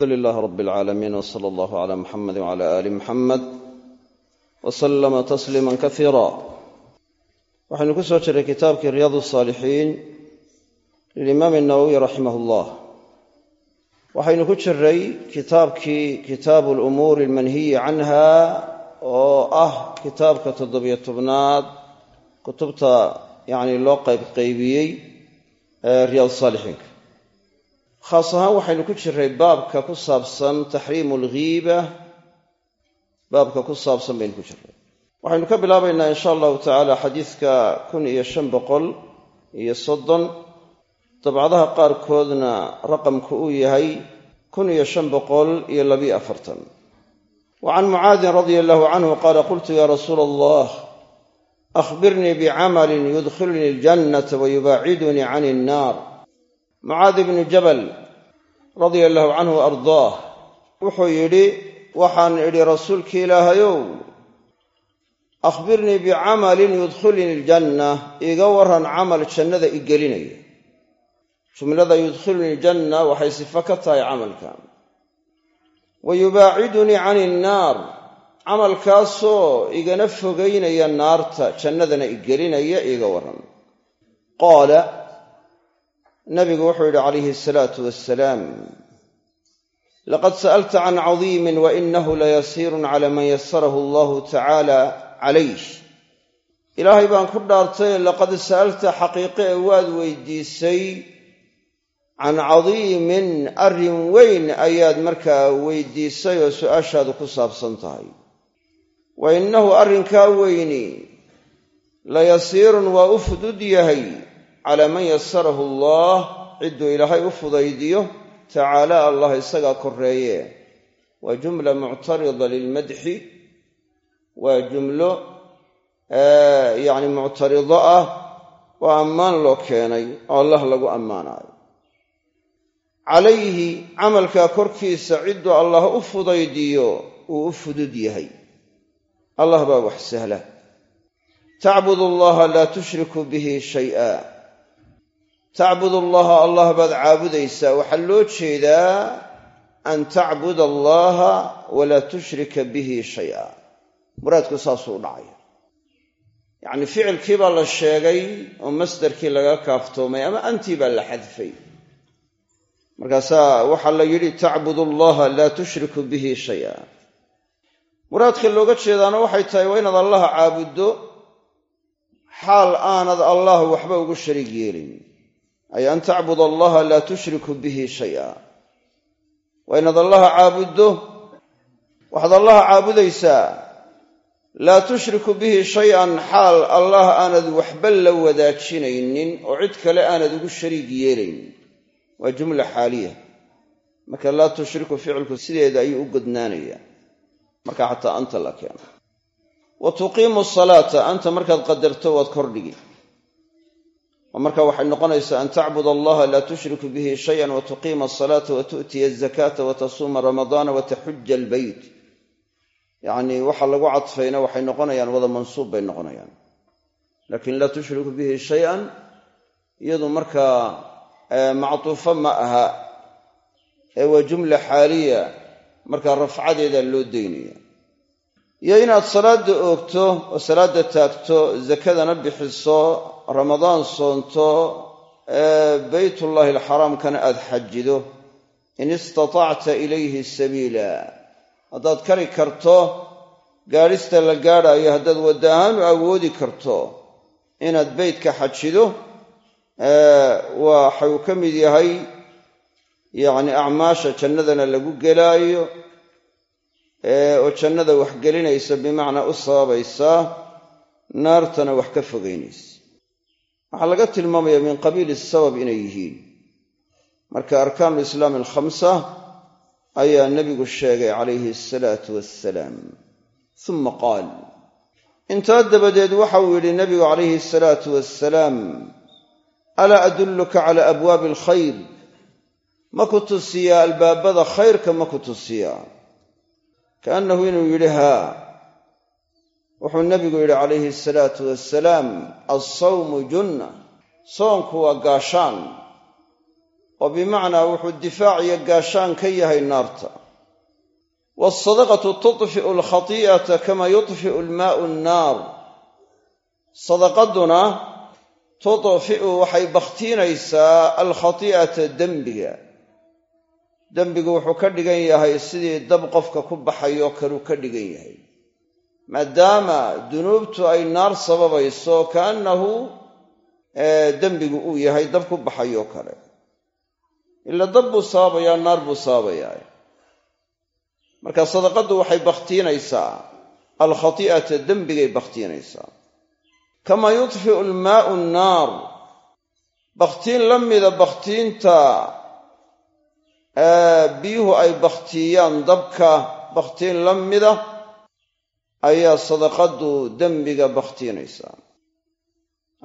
rab alcaalamiin w sala allahu cala muxamedi wcala aali muxamed wa sallama tasliima kasiira waxaynu ku soo jiray kitaabkii riyaad saalixiin lilimaami nawowiy raximah llah waxaynu ku jiray kitaabkii kitaabu lumuuri almanhiyi canha oo ah kitaabka toddobiyo tobnaad kutubta yacni loo qaybqaybiyey ee riyaad saalixiinka khaas ahaan waxaynu ku jiray baabka ku saabsan taxriimu alghiiba baabka ku saabsan baynu ku jiray waxaynu ka bilaabaynaa in sha allahu tacaala xadiidka kun iyo shan boqol iyo soddon. Dabcadaha qaarkoodna raqamku uu yahay kun iyo shan boqol iyo labiyo afartan. Wa can mucaadin radia allahu canhu qaala qultu ya rasuula allah akhbirnii bicamalin yudkhilnii aljannata wayubaacidunii can innaar mucaad ibnu jabal radia allahu canhu ardaah. Wuxuu yidhi waxaan idhi rasuulkii ilaahayow akhbirnii bicamalin yudkhilnii aljanna iiga waran camal jannada i gelinaya jumlada yudkhilnii aljanna waxay sifo ka tahay camalkan wa yubaacidunii cani innaar camalkaasoo igana fogaynaya naarta jannadana i gelinaya iiga waran qaala nabigu wuxuu yidhi calayhi asalaatu wassalaam laqad sa'alta can cadiimin wa inahu layasiirun cala man yasarahu allahu tacaala calayh. Ilaahay baan ku dhaartay laqad sa'alta xaqiiqe ee waad weydiisay can cadiimin arrin weyn ayaad markaa weydiisay oo su'aashaadu ku saabsan tahay. Wa innahu arrinkaa weyni layasiirun waa u fudud yahay calaa man yasarahu allah cidduu ilaahay u fudaydiyo tacaala allah isagaa koreeye waa jumla muctarida lilmadxi waa jumlo yacni muctarido ah oo ammaan loo keenay oo allah lagu ammaanaayo. Calayhi camalkaa korkiisa cidduu allah u fudaydiyo uu u fudud yahay. Allah baa wax sahla. Tacbud allaha laa tushriku bihi shay'a tacbud allaha allah baad caabudaysaa waxaa loo jeedaa an tacbud allaha walaa tushrika bihi shay'a. Muraadku saasuu u dhacaya. Yacni ficilkii baa la sheegay oo masdarkii laga kaaftoomay ama antii baa la xadfay. Markaasaa waxaa la yidhi tacbud allaha laa tushriku bihi shay'a. Muraadka looga jeedaana waxay tahay waa inaad allaha caabuddo xaal aanad allah waxba ugu shariig yeelin ay an tacbud allaha laa tushriku bihi shay'a. Waa inaad allaha caabuddo waxaad allaha caabudaysaa. Laa tushriku bihi shay-an xaal allah aanad waxba la wadaajinaynin oo cid kale aanad ugu shariig yeelaynin waa jumla xaaliya. Marka laa tushriku ficilku sideeda ayuu u godnaanaya. Marka xataa anta la keeno. Wa tuqiimu salaata anta markaad qadarto waad kordhigi marka waxay noqonaysaa an tacbud allaha laa tushriku bihi shayan wa tuqiima asalaata wa tu'tiya azakata wa tasuuma ramadaana wa taxuja albeyt yacnii waxa lagu cadfayna waxay noqonayaan wada mansuub bay noqonayaan. Laakiin laa tushriku bihi shay-an iyadu markaa mactuufo ma aha ee waa jumla xaaliya markaa rafcadeeda loo daynaya iyo inaad salaadda oogto oo salaadda taagto zakadana bixiso ramadaan soonto beytullaahi alxaraamkana aad xajido in istatacta ilayhi sabiila. Haddaad kari karto gaadhista la gaadhaayo haddaad wadda ahaan u awoodi karto inaad beytka xajido waxau ka mid yahay yacni acmaasha jannadana lagu gelaayo oo jannada wax gelinaysa bimacnaa u sababaysaa naartana wax ka fogaynaysa waxaa laga tilmaamaya min qabiili sabab inay yihiin. Marka arkaanu lislaami alkhamsa ayaa nebigu sheegay calayhi asalaatu wassalaam. Uma qaal intaa dabadeed waxa uu yidhi nebigu calayhi asalaatu wassalaam alaa adulluka cala abwaabi alkhayr? Ma ku tusiyaa albaabada khayrka ma ku tusiyaa kaannahu inuu yidhi haa wuxuu nebigu yidhi calayhi asalaatu wassalaam alsawmu junna. Soonku waa gaashaan. Oo bimacnaa wuxuu difaac iyo gaashaan ka yahay naarta. Waasadaqatu tudfi'u alkhati'ata kama yudfi'u almaa'u annaar. Sadaqaduna tudfi'u waxay bakhtiinaysaa alkhati'ata dembiga. Dembigu wuxuu ka dhigan yahay sidii dab qofka ku baxayoo kaluu ka dhigan yahay maadaama dunuubtu ay naar sababayso kaannahu dembigu uu yahay dab ku baxayoo kale. Ila dab buu sababayaa naar buu sababayaa. Marka sadaqaddu waxay bakhtiinaysaa. Alkhati'ata dembigay bakhtiinaysaa. Kamaa yudfi'u almaa'u annaar. Bakhtiin la mida bakhtiinta biyuhu ay bakhtiyaan dabka bakhtiin la mida ayaa sadaqaddu dembiga bakhtiinaysaa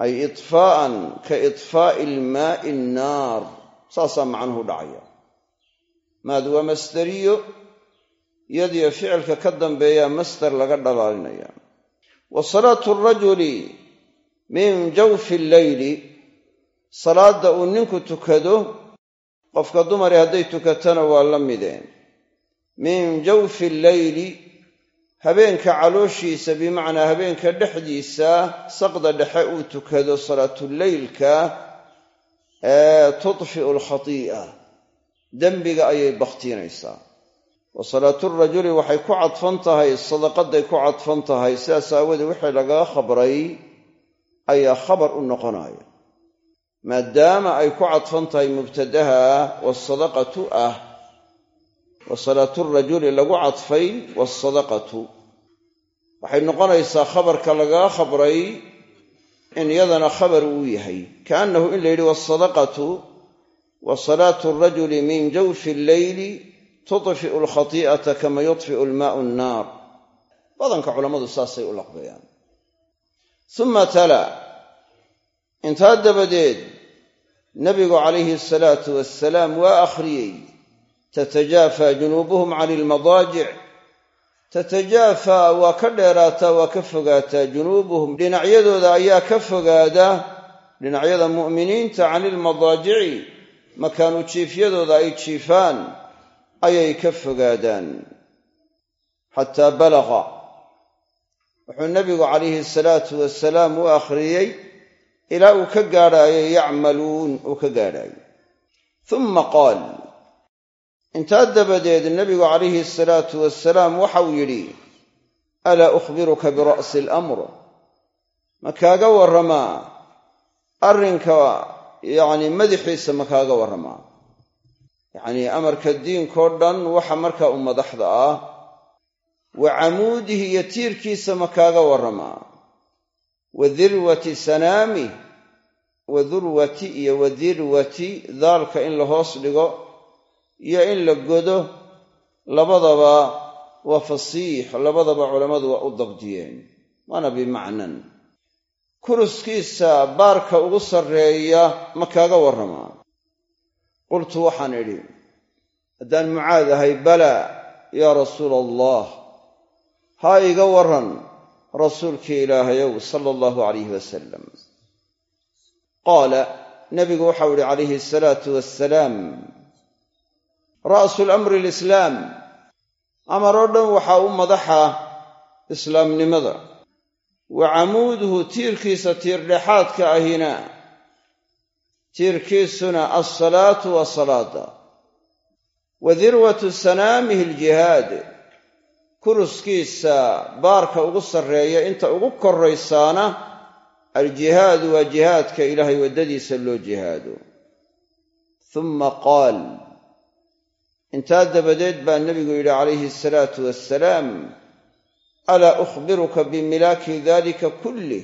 ay idfaa'an ka idfaa'i ilmaa'i annaar saasaa macnuhu dhacaya. Maad waa masderiyo iyadiyo ficilka ka dambeeyaa masder laga dhalaalinaya. Wa salaatu arajuli min jawfi alleyli salaadda uu ninku tukado qofka dumari hadday tukatana waa la mideen. Min jawfi alleyli habeenka calooshiisa bimacnaa habeenka dhexdiisa saqda dhexe uu tukado salaatuleylka tudfi'u alkhatii'a dembiga ayay bakhtiinaysaa. Wa salaaturajuli waxay ku cadfan tahay sadaqaday ku cadfan tahay. Sidaas aawoodee wixii lagaga khabray ayaa khabar u noqonaya. Maadaama ay ku cadfan tahay mubtadaha waasadaqatu ah wa salaaturajuli lagu cadfay waasadaqatu waxay noqonaysaa khabarka lagaga khabray in iyadana khabar uu yahay. Kaannahu in la yidhi waasadaqatu wa salaatu arajuli min jawfi alleyli tudfi'u alkhati'ata kama yudfi'u almaa'u annaar. Badanka culammadu saasay u laqbeeyaan. Uma tala intaa dabadeed nabigu calayhi asalaatu wassalaam waa akhriyey tatajaafa junuubuhum cani ilmadaajic tatajaafaa waa ka dheeraataa waa ka fogaataa junuubuhum. Dhinacyadooda ayaa ka fogaada dhinacyada mu'miniinta cani ilmadaajici makaanu jiifyadooda ay jiifaan ayay ka fogaadaan. Xataa balaqa wuxuu nabigu calayhi salaatu wasalaam u akhriyey ilaa uu ka gaadhaayo yacmaluun uu ka gaadhaayo uma qaal intaa dabadeed nebigu calayhi salaatu wasalaam waxau yidhi alaa ukhbiruka bira'si alamr? Ma kaaga warramaa arrinka yacni madaxiisa ma kaaga warramaa yacnii amarka diinkao dhan waxa markaa u madaxda ah wa camuudihi iyo tiirkiisa ma kaaga warramaa wa dirwati sanaamih wa durwati iyo wa dirwati daalka in la hoos dhigo iyo in la godo labadaba waa fasiix labadaba culammadu waa u dabdiyeen. Waana bimacnan. Kuruskiisa baarka ugu sarreeya ma kaaga warramaa qultu waxaan idhi haddaan mucaad ahay balaa yaa rasuula allah haa iga warran rasuulkii ilaahayow sala allahu calayhi wasalam qaala nabigu waxau ihi calayhi asalaatu wassalaam ra'su lamri alislaam amar oo dhan waxaa u madaxa islaamnimada. Wa camuuduhu tiirkiisa tiirdhexaadka ahina. Tiirkiisuna alsalaatu waa salaada wa dirwatu sanaamihi aljihaad. Kuruskiisa baarka ugu sarreeya inta ugu korraysaana aljihaadu waa jihaadka ilaahay waddadiisa loo jihaado. Uma qaal intaa dabadeed baa nebigu yidhi calayhi asalaatu wassalaam alaa ukhbiruka bimilaaki dalika kullih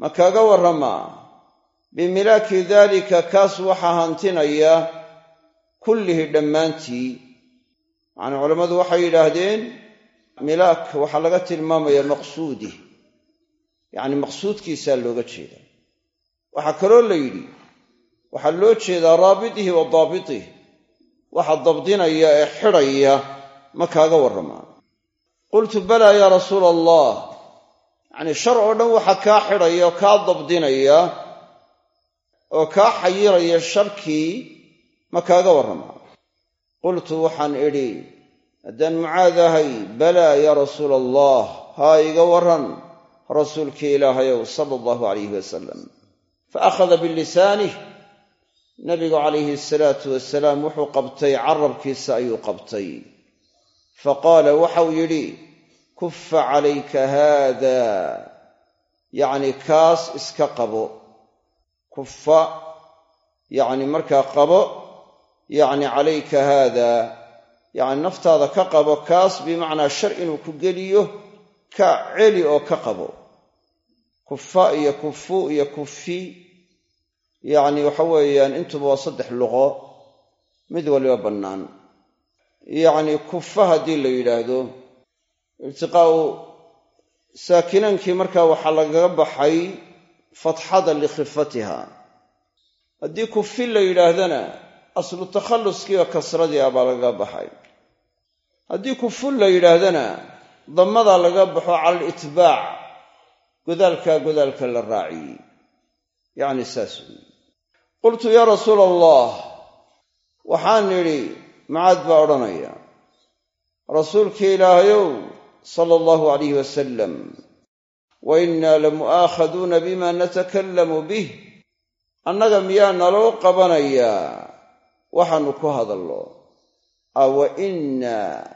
ma kaaga warramaa bimilaaki daalika kaas waxaa hantinaya kullihi dhammaantii. Macnaa culammadu waxay yidhaahdeen milaak waxaa laga tilmaamaya maqsuudih yacni maqsuudkiisaa looga jeedaa waxaa kaloo la yidhi waxaa loo jeedaa raabitihi wa daabitih waxa dabdinaya ee xidhaya ma kaaga warramaa qultu balaa yaa rasuula allah yacnii shar oo dhan waxa kaa xidhaya oo kaa dabdinaya oo kaa xayiraya sharkii ma kaaga warramaa qultu waxaan idhi haddaan mucaad ahay balaa yaa rasuula allah haa iga warran rasuulkii ilaahayow sala allahu calayhi wasalam fa akhada bilisaanih nabigu calayhi asalaatu wasalaam wuxuu qabtay carabkiisa ayuu qabtay. Fa qaala waxau yidhi kuffa calayka haada. Yacni kaas iska qabo. Kuffa yacni markaa qabo yacni calayka haada. Yacni naftaada ka qabo kaas bimacnaa shar inuu ku geliyo ka celi oo ka qabo. Kufa iyo kufu iyo kufi yacni waxa weeyaan intuba waa saddex luqo mid waliba bannaan. Yacni kufa haddii la yidhaahdo iltiqaa'u saakinaankii markaa waxaa lagaga baxay fatxada likhifatiha. Haddii kufi la yidhaahdana aslu takhalluskiiyo kasradii ah baa lagaga baxay. Haddii kufun la yidhaahdana dammadaa laga baxo cala alitbaac godaalkaa godaalka la raaciyey. Yacni saas weeye qultu yaa rasuula allah waxaan idhi macaad baa odhanaya. Rasuulkii ilaahayow sala allahu alayh wasalam wa innaa lamu'aakhaduuna bima natakallamu bih. Annaga miyaa naloo qabanayaa waxaannu ku hadallo awa inna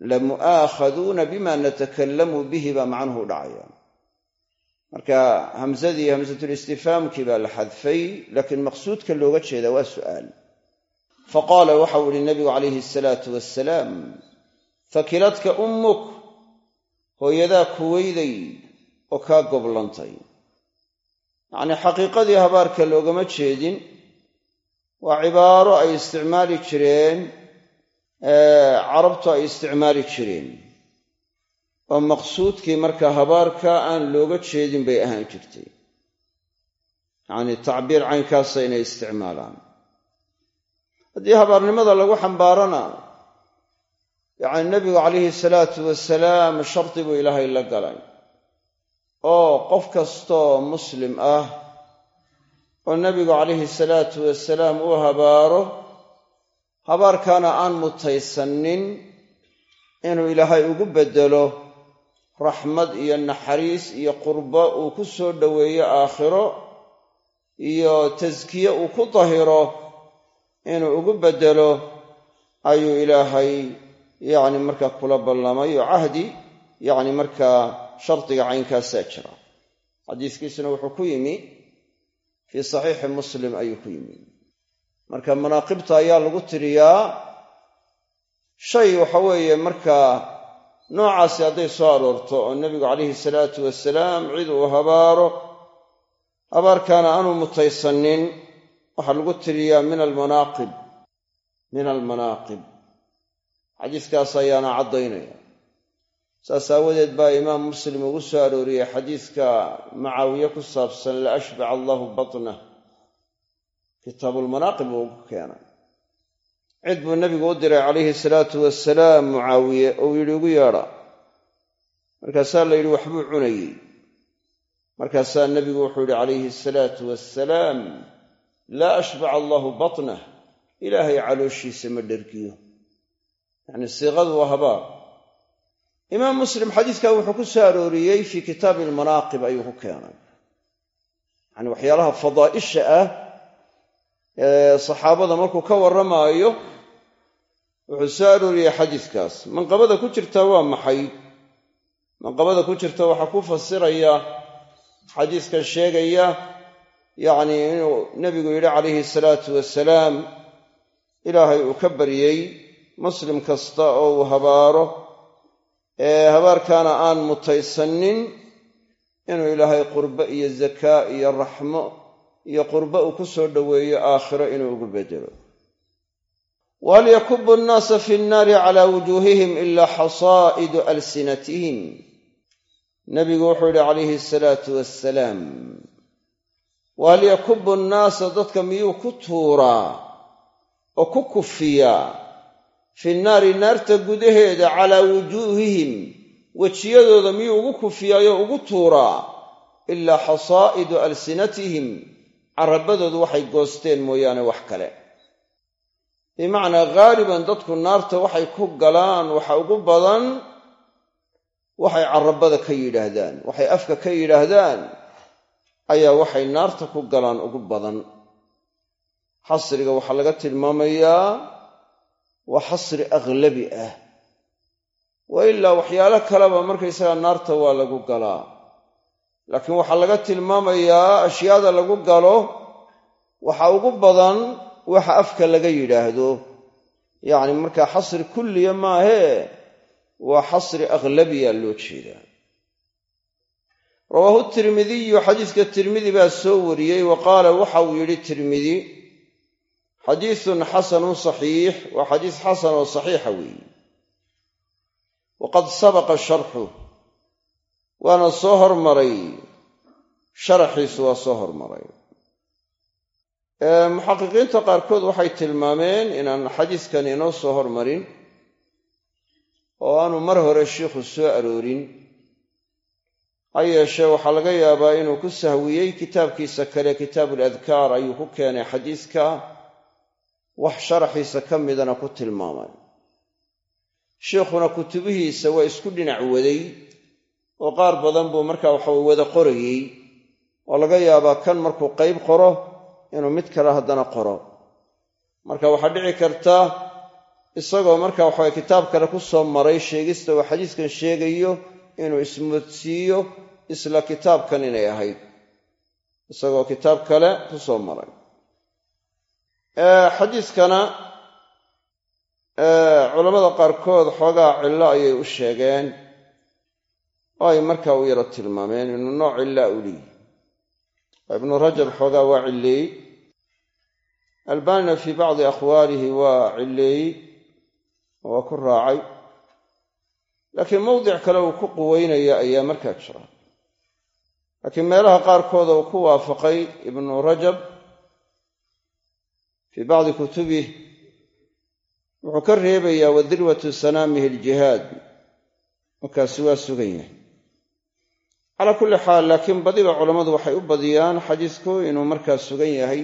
lamu'aakhaduuna bima natakallamu bihi baa macnuhu dhacaya marka hamsadii hamsatulistifhaamkii baa la xadfay laakiin maqsuudka looga jeedaa waa su'aal. Fa qaala waxau ihi nabigu calayhi asalaatu wassalaam fakiladka ummuk hooyadaa kuweyday oo kaa goblantay. Yacnii xaqiiqadii habaarka loogama jeedin waa cibaaro ay isticmaali jireen carabtu ay isticmaali jireen oo maqsuudkii marka habaarka aan looga jeedin bay ahaan jirtay. Yacnii tacbiir caynkaasa inay isticmaalaan. Haddii habaarnimada lagu xambaarana yacni nebigu calayhi salaatu wasalaam shardi buu ilaahay la galay. Oo qof kastoo muslim ah oo nebigu calayhi salaatu wasalaam uu habaaro habaarkaana aan mutaysannin inuu ilaahay ugu beddelo raxmad iyo naxariis iyo qurbo uu ku soo dhoweeyo aakhiro iyo taskiye uu ku dahiro inuu ugu beddelo ayuu ilaahay yacni markaa kula ballamay oo cahdi yacni markaa shardiga caynkaasaa jira. Xadiiskiisuna wuxuu ku yimi fii saxiixi muslim ayuu ku yimi. Marka manaaqibta ayaa lagu tiriyaa shay waxa weeye markaa noocaasi hadday soo aroorto oo nebigu calayhi salaatu wasalaam cid uu habaaro habaarkaana aanu mutaysannin waxaa lagu tiriyaa min almanaaqib min almanaaqib xadiiskaas ayaana caddaynaya. Saas aawadeed baa imaam muslim ugu soo arooriyey xadiiska macaawiye ku saabsan la ashbaca allahu batnah kitaabulmanaaqib uu ugu keenay cid buu nebigu u diray calayhi salaatu wasalaam mucaawiye ou yidhi ugu yeedha. Markaasaa la yidhi waxbuu cunayey. Markaasaa nebigu wuxuu yidhi calayhi asalaatu wassalaam laa ashbaca allahu batnah ilaahay calooshiisa ma dhergiyo yacni siiqadu waa habaar imaam muslim xadiidkan wuxuu ku soo arooriyey fii kitaabi almanaaqib ayuu ku keenay. Yacni waxyaalaha fadaa'isha ah saxaabada markuu ka warramaayo wuxuu soo arooriyey xadiiskaas. Manqabada ku jirta waa maxay? Manqabada ku jirta waxaa ku fasiraya xadiiskan sheegaya yacnii inuu nebigu yidhi calayhi salaatu wasalaam ilaahay uu ka baryey muslim kasta oo uu habaaro ee habaarkaana aan mutaysannin inuu ilaahay qurbe iyo zakaa iyo raxmo iyo qurbe uu ku soo dhoweeyo aakhiro inuu ugu beddelo wahal yakubu annaasa fi nnaari calaa wujuuhihim ilaa xasaa'idu alsinatihim nebigu wuxuu yidhi calayhi asalaatu wassalaam wahal yakubu annaasa dadka miyuu ku tuuraa oo ku kufiyaa? Fi nnaari naarta gudaheeda calaa wujuuhihim wejiyadooda miyuu ugu kufiyaayoo ugu tuuraa? Ilaa xasaa'idu alsinatihim carabadoodu waxay goosteen mooyaane wax kale. Bimacnaa ghaaliban dadku naarta waxay ku galaan waxa ugu badan waxay carabada ka yidhaahdaan waxay afka ka yidhaahdaan ayaa waxay naarta ku galaan ugu badan. Xasriga waxaa laga tilmaamayaa waa xasri aghlabi ah. Wa ilaa waxyaalo kaleba markaysaga naarta waa lagu galaa laakiin waxaa laga tilmaamayaa ashyaada lagu galo waxa ugu badan waxa afka laga yidhaahdo. Yacni markaa xasri kulliya maahee waa xasri aghlabiya loo jeedaa. Rawaahu tirmidiyu xadiiska tirmidi baa soo wariyey wa qaala waxa uu yidhi tirmidi xadiisun xasanun saxiix waa xadiis xasan oo saxiixa weeye waqad sabaqa sharxu waana soo hormaray. Sharaxiisu waa soo hormaray. Muxaqiqiinta qaarkood waxay tilmaameen inaan xadiiskan inoo soo hormarin oo aanu mar hore shiikhu soo aroorin. Ha yeeshee waxaa laga yaabaa inuu ku sahwiyey kitaabkiisa kale kitaabuladkaar ayuu ku keenay xadiiska. Wax sharaxiisa ka midana ku tilmaamay. Sheikhuna kutubihiisa waa isku dhinac waday oo qaar badan buu markaa waxawe wada qorayey oo laga yaabaa kan markuu qayb qoro inuu mid kale haddana qoro. Marka waxaa dhici karta isagoo marka waxawe kitaab kale ku soo maray sheegista uu xadiiskan sheegayo inuu ismoodsiiyo isla kitaabkan inay ahayd. Isagoo kitaab kale ku soo maray. Xadiiskana culammada qaarkood xoogaa cillo ayay u sheegeen oo ay markaa u yaro tilmaameen inuu nooc cillaa u leeyihi ibnu rajab xoogaa waa cilleeyey. Albanina fii bacdi akhwaalihi waa cilleeyey waa ku raacay. Laakiin mawdic kale uu ku quweynaya ayaa markaa jira. Laakiin meelaha qaarkooda uu ku waafaqay ibnu rajab fii bacdi kutubih wuxuu ka reebayaa wa dirwatu sanaamihi aljihaad. Markaasi waa sugan yahay calaa kulli xaal laakiin badiba culammadu waxay u badiyaan xadiisku inuu markaa sugan yahay.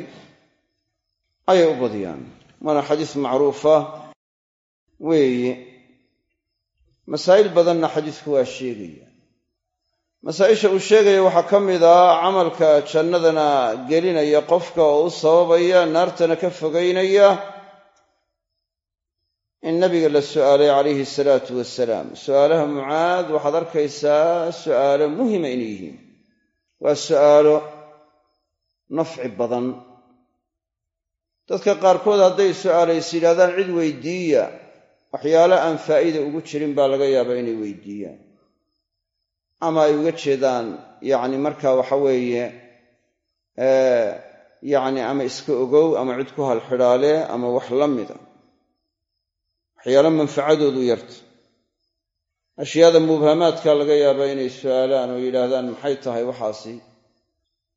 Ayay u badiyaan. Waana xadiis macruufa. Weeye. Masaa'il badanna xadiisku waa sheegaya. Masaa'isha uu sheegaya waxaa ka mid ah camalka jannadana gelinaya qofka oo u sababaya naartana ka fogaynaya in nabiga la su'aalay calayhi salaatu wasalaam su'aalaha mucaad waxaad arkaysaa su'aalo muhima inay yihiin. Waa su'aalo nafci badan. Dadka qaarkood hadday su'aalays yidhahdaan cid weydiiya waxyaalo aan faa'iida ugu jirin baa laga yaabaa inay weydiiyaan. Ama ay uga jeedaan yacni marka waxa weeye yacni ama iska ogow ama cid ku halxidhaale ama wax la mida waxyaalo manfacadoodu yarta. Ashyaada mubhamaadka laga yaabaa inay su'aalaan oo yidhaahdaan maxay tahay waxaasi?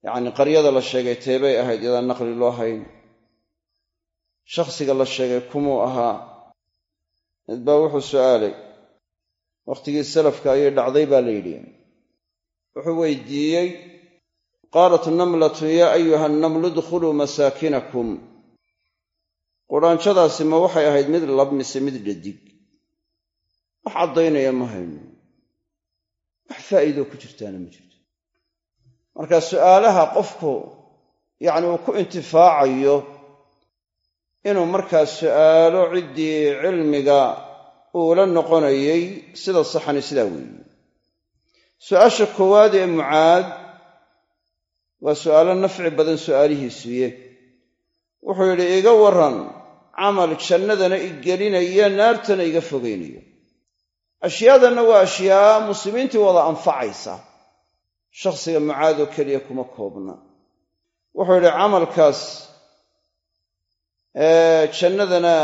Yacni qaryada la sheegay teebay ahayd iyadaan naqli loo hayn. Shakhsiga la sheegay kumuu ahaa? Mid baa wuxuu su'aalay wakhtigii salafka ayay dhacday baa la yidhi. Wuxuu weydiiyey qaalat namlatu yaa ayuha nnamlu dkhuluu masaakinakum qudhaanjadaasi ma waxay ahayd mid lab mise mid dhadig. Wax caddaynaya ma hayno. Wax faa'iidoo ku jirtaana ma jirto. Marka su'aalaha qofku yacni uu ku intifaacayo inuu markaa su'aalo ciddii cilmiga uula noqonayay sida saxani sidaa weeye. Su'aasha koowaad ee mucaad waa su'aalo nafci badan su'aalihiisuye wuxuu yidhi iga warran camal jannadana i gelinaya naartana iga fogaynaya ashyaadanna waa ashyaa muslimiintii wada anfacaysa. Shakhsiga mucaad oo keliya kuma koobna. Wuxuu yidhi camalkaas jannadana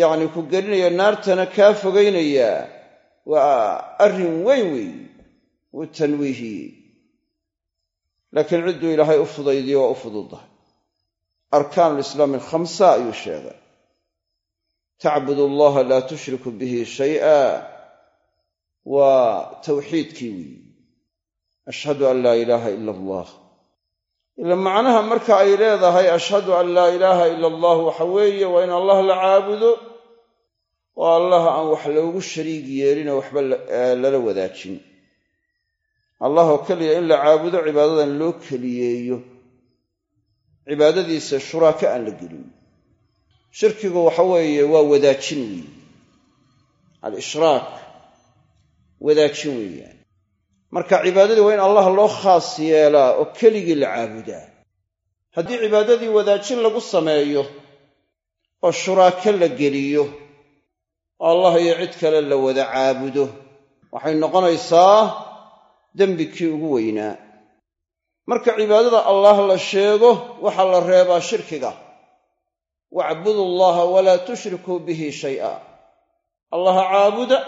yacni ku gelinaya naartana kaa fogaynaya waa arrin weyn weeye wuu tanwiihiyey laakiin cidduu ilaahay u fudaydiyo waa u fududahay arkaanu lislaami alkhamsa ayuu sheegay. Tacbud allaha laa tushriku bihi shay'a. Waa tawxiidkii weeye ashhadu an laa ilaaha ila allah. Ila macnaha marka ay leedahay ashhadu an laa ilaaha ila allah waxa weeye waa in allah la caabudo oo allah aan wax loogu shariig yeelinoo waxba lala wadaajin. Allah oo keliya in la caabudo cibaadadan loo keliyeeyo cibaadadiisa shuraaka aan la gelin. Shirkigu waxa weeye waa wadaajin weeye alishraak wadaajin weeyaan. Marka cibaadadii waa in allah loo khaas yeelaa oo keligii la caabudaa. Haddii cibaadadii wadaajin lagu sameeyo oo shuraako la geliyo oo allah iyo cid kale la wada caabudo waxay noqonaysaa dembi kii ugu weynaa marka cibaadada allah la sheego waxaa la reebaa shirkiga. Wacbudu allaha walaa tushrikuu bihi shay'a. Allaha caabuda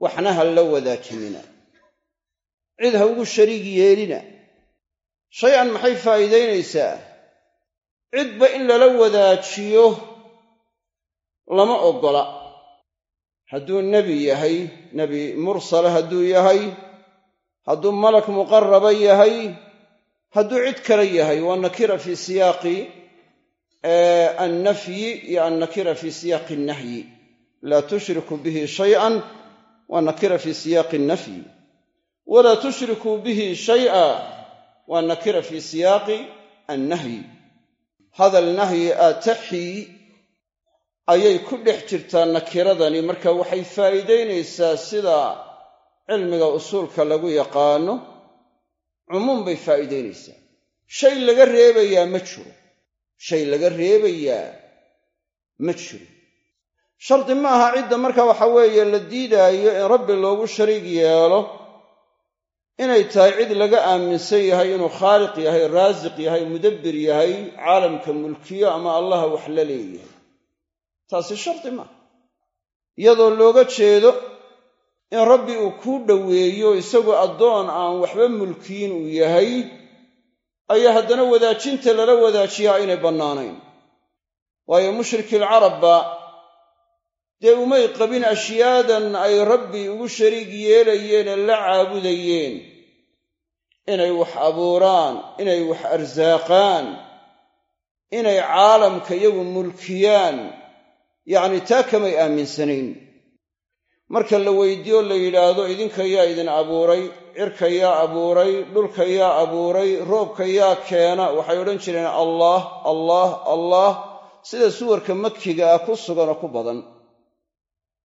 waxna ha la wadaajinina. Cid ha ugu shariig yeelina. Shay-an maxay faa'iidaynaysaa? Cidba in lala wadaajiyo lama oggola. Hadduu nebi yahay nebi mursala hadduu yahay hadduu malak muqaraba yahay hadduu cid kale yahay waa nakira fii siyaaqi annafyi iyo annakira fii siyaaqi annahyi laa tushriku bihi shay'an waa nakira fii siyaaqi annafyi walaa tushrikuu bihi shay'a waa nakira fii siyaaqi annahyi. Hadal nahyi ataxi ayay ku dhex jirtaa nakiradani. Marka waxay faa'iidaynaysaa sida cilmiga usuulka lagu yaqaano cumuum bay faa'iidaynaysaa. Shay laga reebayaa ma jiro. Shay laga reebayaa ma jiro. Shardi ma aha cidda marka waxa weeye la diidaayo in rabbi loogu shariig yeelo inay tahay cid laga aaminsan yahay inuu khaaliq yahay raasiq yahay mudabbir yahay caalamka mulkiyo ama allaha wax la leeyahay. Taasi shardi maaha iyadoo looga jeedo in rabbi uu kuu dhoweeyo isagoo addoon aan waxba mulkiyin uu yahay ayaa haddana wadaajinta lala wadaajiyaa aynay bannaanayn. Waayo mushrikilcarabba dee umay qabin ashyaadan ay rabbi ugu shariig yeelayeen ee la caabudayeen inay wax abuuraan inay wax arsaaqaan inay caalamka iyagu mulkiyaan yacni taa kamay aaminsanayn marka la weydiiyo la yidhaahdo idinka yaa idin abuuray cirka yaa abuuray dhulka yaa abuuray roobka yaa keena. Waxay odhan jireen allaah allaah allaah sida suwarka makiga ah ku sugan oo ku badan.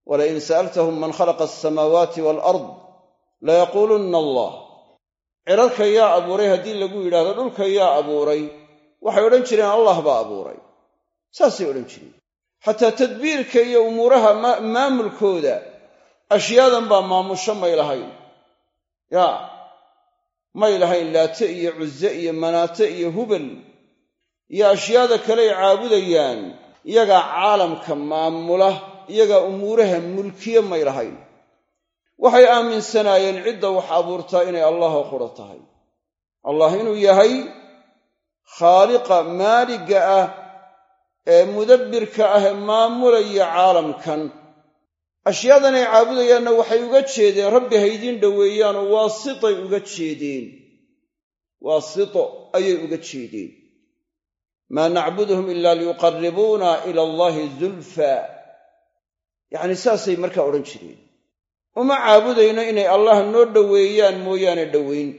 Walain sa'altahum man khalaqa alsamaawaati waalard layaquulunna allah. Cirarka yaa abuuray haddii lagu yidhahdo dhulka yaa abuuray. Waxay odhan jireen allah baa abuuray. Saasay odhan jireen. Xataa tadbiirka iyo umuuraha maamulkooda ashyaadan baa maamusho may lahayn. Yaa may lahayn laate iyo cuze iyo manaate iyo hubal iyo ashyaada kale ay caabudayaan iyagaa caalamka maamula iyagaa umuuraha mulkiye may lahayn. Waxay aaminsanaayeen cidda wax abuurtaa inay allahoo qura tahay. Allah inuu yahay khaaliqa maaligga ah ee mudabbirka ah ee maamulaya caalamkan ashyaadan ay caabudayaanna waxay uga jeedeen rabbi haydiin dhoweeyaanoo waasitay uga jeedeen. Waasito ayay uga jeedeen. Maa nacbuduhum ila liyuqarribuuna ila allahi zulfa. Yacni saasay markaa odhan jireen. Uma caabudayno inay allah noo dhoweeyaan mooyaane dhowayn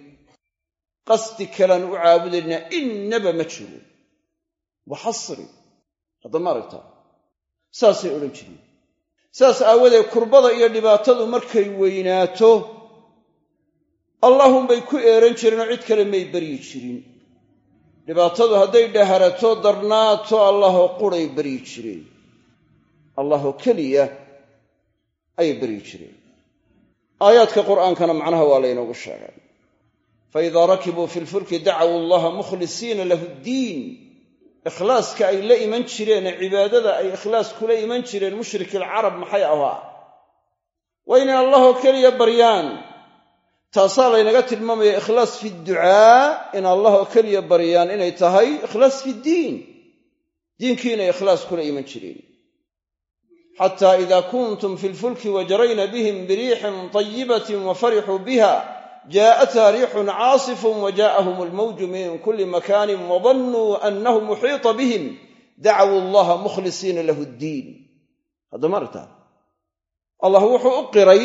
qasdi kalaan u caabudaynaa innaba ma jiro. Wa xasri haddama aragtaa. Saasay odhan jireen saas aawadeed kurbada iyo dhibaatadu markay weynaato allahunbay ku eeran jireenoo cid kale may baryi jirin. Dhibaatadu hadday dhaharato darnaato allahoo quray baryi jireen. Allahoo keliya ayay baryi jireen. Aayaadka qur'aankana macnaha waa laynoogu sheegay. Faidaa rakibuu fi lfulki dacaw allaha mukhlisiina lahu ddiin ikhlaaska ay la iman jireen ee cibaadada ay ikhlaas kula iman jireen mushrikilcarab maxay ahaa? Waa inay allahoo keliya baryaan. Taasaa laynaga tilmaamaya ikhlaas fi ducaa in allahoo keliya baryaan inay tahay ikhlaas fi ddiin diinkii inay ikhlaas kula iman jireen. Xataa ida kuntum fi lfulki wajarayna bihim biriixin tayibatin wa farixuu biha jaa'atha riixun caasifun wa jaa'ahum almawju min kulli makaanin wadannuu annahu muxiita bihim dacawu allaha mukhlisiina lahu ddiin haddama aragtaa allah wuxuu u qiray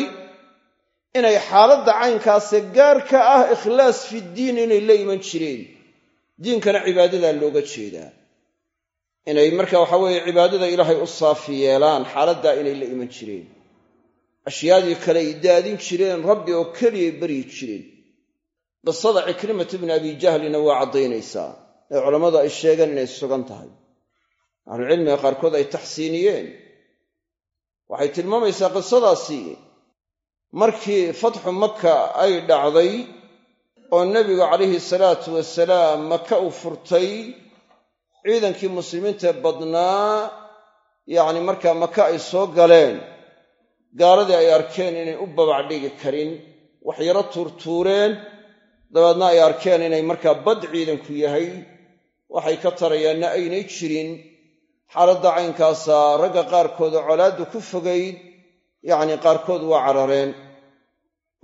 inay xaaladda caynkaase gaarka ah ikhlaas fiddiin inay la iman jireen diinkana cibaadadaa looga jeedaa inay marka waxa weeye cibaadada ilaahay u saafi yeelaan xaaladdaa inay la iman jireen ashyaadii kale ay daadin jireen rabbi oo keliyay baryi jireen qisada cikrimat bni abi jahlina waa caddaynaysaa ee culammadu ay sheegeen inay sugan tahay. Ahlucilmiga qaarkood ay taxsiiniyeen. Waxay tilmaamaysaa qisadaasi. Markii fatxu maka ay dhacday oo nebigu calayhi salaatu wasalaam maka uu furtay ciidankii muslimiintae badnaa yacni markaa maka ay soo galeen gaaladii ay arkeen inay u babac dhigi karin wax yaro tuurtuureen dabeedna ay arkeen inay markaa bad ciidanku yahay. Waxay ka tarayaanna aynay jirin. Xaaladda caynkaasaa ragga qaarkooda colaaddu ku fogayd yacnii qaarkood waa carareen.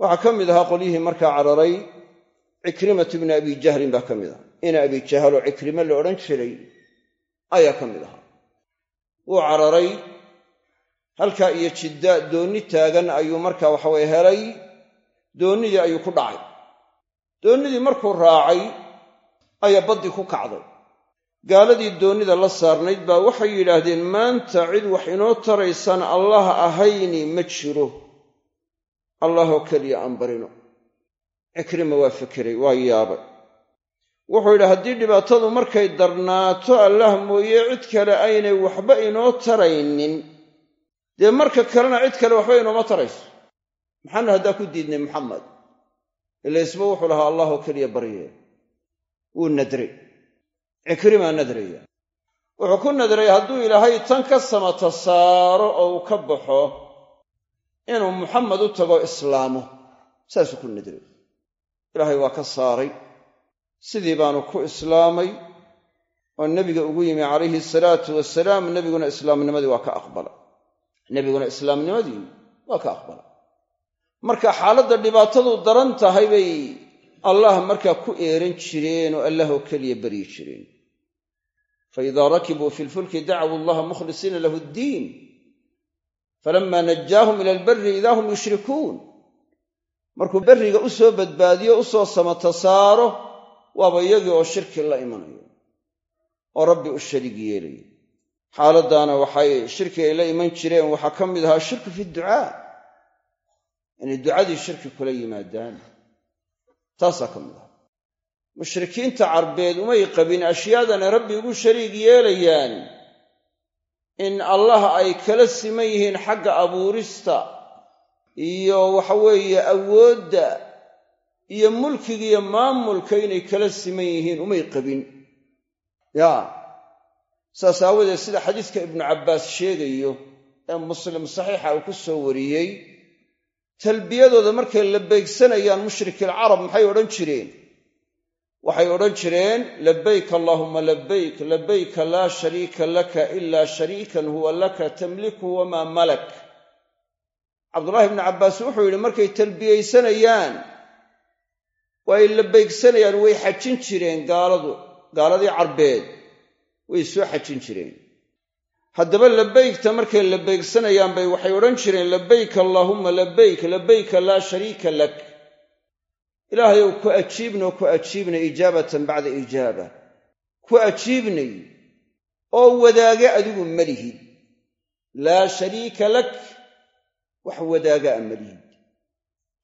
Waxaa ka mid ahaa qolyihii markaa cararay cikrimatu bni abi jahlin baa ka mid aha ina abi jahaloo cikrime la odhan jiray ayaa ka mid ahaa. Wuu cararay halkaa iyo jidda doonni taagan ayuu markaa waxaweye helay. Doonnidii ayuu ku dhacay. Doonnidii markuu raacay ayaa baddii ku kacday. Gaaladii doonnida la saarnayd baa waxay yidhaahdeen maanta cid wax inoo taraysaan allah ahayni ma jiro. Allahoo keliya aan barino. Cikrima waa fekeray waa yaabay. Wuxuu yidhi haddii dhibaatadu markay darnaato allah mooye cid kale aynay waxba inoo taraynin dee marka kalena cid kale waxba inooma tarayso. Maxaanu haddaa ku diidnay muxamed ila isba wuxuu lahaa allahoo keliya barye. Wuu nadray. Cikrimaa nadraya wuxuu ku nadray hadduu ilaahay tan ka samata saaro oo uu ka baxo inuu muxamed u tago islaamo saasuu ku nadray ilaahay waa ka saaray. Sidii baanu ku islaamay oo nebiga ugu yimi calayhi salaatu wasalaam nebiguna islaamnimadii waa ka aqbala nebiguna islaamnimadii waa ka aqbala. Marka xaaladda dhibaatadu daran tahay bay allah markaa ku eeran jireen oo allahoo keliya baryi jireen. Faidaa rakibuu fi lfulki dacawu allaha mukhlisiina lahu ddiin falama najaahum ila albari idaa hum yushrikuun markuu berriga u soo badbaadiyo u soo samata saaro waaba iyagii oo shirki la imanayo oo rabbi u shariig yeelayo xaaladdaana waxay shirki ay la iman jireen. Waxaa ka mid ahaa shirku fi ducaa. Inay ducadii shirki kula yimaadaan. Taasaa ka mid aha mushrikiinta carbeed umay qabin ashyaadana rabbi ugu shariig yeelayaan in allah ay kala siman yihiin xagga abuurista iyo waxaweeye awoodda iyo mulkiga iyo maamulka inay kala siman yihiin umay qabin. Ya saas aawadeed sida xadiiska ibnu cabbaas sheegayo ee muslim saxiixa uu ku soo wariyey talbiyadooda markay la beegsanayaan mushrikilcarab maxay odhan jireen? Waxay odhan jireen labayk allaahuma labayk labayka laa shariika laka ilaa shariikan huwa laka tamliku wamaa malak. Cabdullaahi ibnu cabbaas wuxuu yidhi markay talbiyaysanayaan waa ay labaygsanayaan way xajin jireen gaaladu gaaladii carbeed way soo xajin jireen. Haddaba labaygta markay labaygsanayaan bay waxay odhan jireen labayk allaahumma labayk labayka laa shariika lak. Ilaahayow ku ajiibnoo ku ajiibnay ijaabatan bacda ijaaba. Ku ajiibnay oo wadaage adigu malihid laa shariika lak wax wadaaga a malihid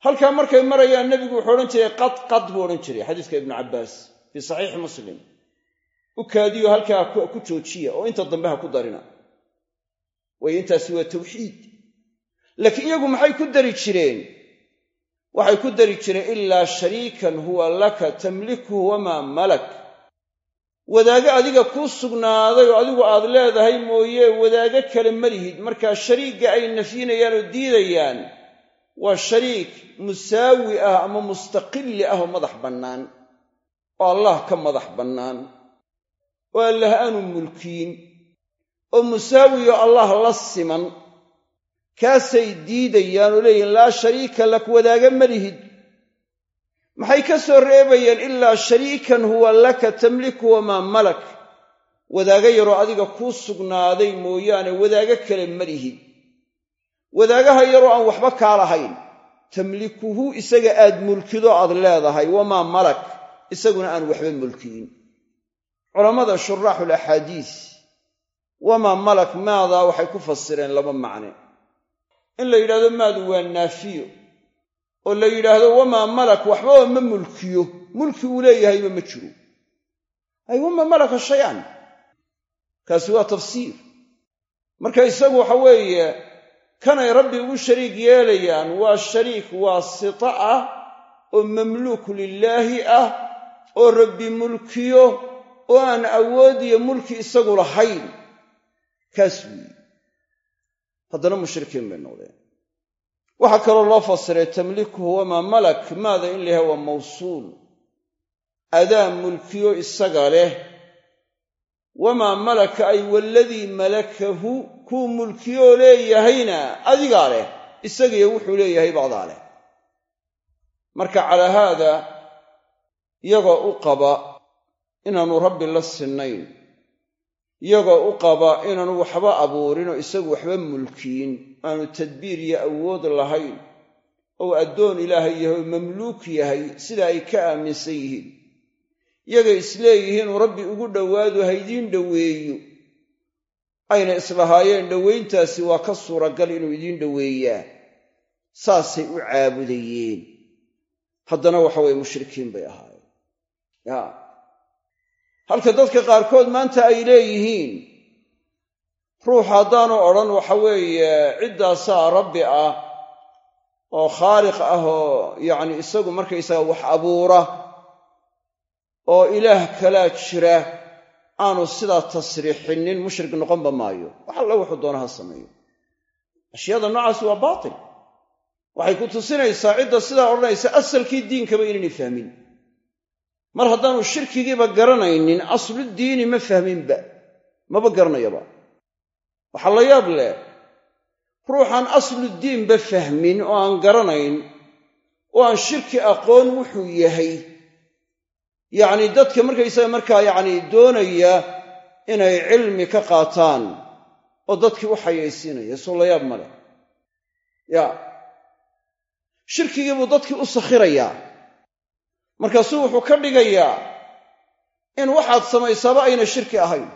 halkaa markay marayaan nebigu wuxuu odhan jiray qad qad buu odhan jiray xadiiska ibnu cabbaas fii saxiixi muslim u kaadiyo halkaa ku joojiya oo inta dambe ha ku darina. Waayo intaasi waa tawxiid. Laakiin iyagu maxay ku dari jireen? Waxay ku dari jireen ilaa shariikan huwa laka tamlikuhu wamaa malak. Wadaago adiga kuu sugnaaday oo adigu aad leedahay mooye wadaago kale ma lihid. Markaa shariigga ay nafyinayaan oo diidayaan waa shariik musaawi ah ama mustaqilli ah oo madax bannaan. Oo allah ka madax bannaan oo allah aanu mulkiin oo musaawiyo allah la siman. Kaasay diidayaan oo leeyihiin laa shariika lak wadaaga ma lihid. Maxay ka soo reebayeen ilaa shariikan huwa laka tamliku wamaa malak. Wadaago yaroo adiga kuu sugnaaday mooyaane wadaago kale malihi wadaagaha yaroo aan waxba kaa lahayn tamlikuhu isaga aad mulkido aad leedahay wamaa malak. Isaguna aan waxba mulkiyin culammada shuraaxul axaadiis wamaa malak maadaa waxay ku fasireen laba macne. In la yidhahdo maadu waa naafiyo oo la yidhaahdo wamaa malak waxbaba ma mulkiyo. Mulki uu leeyahayba ma jiro. Ay wamaa malaka shay-an. Kaasi waa tafsiir. Marka isagu waxa weeye kanay rabbi ugu shariik yeelayaan waa shariik waasita ah oo mamluuk lilaahi ah oo rabbi mulkiyo oo aan awood iyo mulki isagu lahayn. Kaas weeye haddana mushrikiin bay noqdeen. Waxaa kaloo loo fasiray tamlikuhu wamaa malak maada in layahay waa mawsuul. Adaa mulkiyo isaga leh. Wamaa malaka ay waladii malakahu kuu mulkiyoo leeyahayna adigaa leh. Isagiyo wuxuu leeyahay bacdaa leh. Marka calaa haada iyagoo u qaba inaanu rabbi la sinnayn iyagoo u qaba inaanu waxba abuurinoo isagu waxba mulkiyin aanu tadbiir iyo awood lahayn ou addoon ilaahay yahay oo mamluuk yahay sida ay ka aaminsan yihiin. Iyagay isleeyihiin uu rabbi ugu dhowaado haydiin dhoweeyo ayna islahaayeen dhowayntaasi waa ka suuragal inuu idiin dhoweeyaa. Saasay u caabudayeen. Haddana waxa weye mushrikiin bay ahaayeen. Ya halka dadka qaarkood maanta ay leeyihiin ruux haddaanu odhan waxa weeye ciddaasaa rabbi ah oo khaaliq ah oo yacni isagu markaysaga wax abuura oo ilaah kalaa jira aanu sidaa tasriixinin mushrik noqonba maayo. Wax alla wuxuu doona ha sameeyo. Ashyaada noocaasi waa baatil. Waxay ku tusinaysaa cidda sidaa odhanaysa asalkii diinkaba inaynay fahmin mar haddaanu shirkigiiba garanaynin asludiini ma fahminba. Maba garanayaba. Waxaa la yaab leh ruuxaan asludiinba fahmin oo aan garanayn oo aan shirki aqoon wuxuu yahay. Yacni dadka markaysaga markaa yacni doonaya inay cilmi ka qaataan oo dadkii u xayaysiinaya soo la yaab ma leh. Ya shirkigii buu dadkii u sakhirayaa markaasuu wuxuu ka dhigayaa in waxaad samaysaaba ayna shirki ahayn.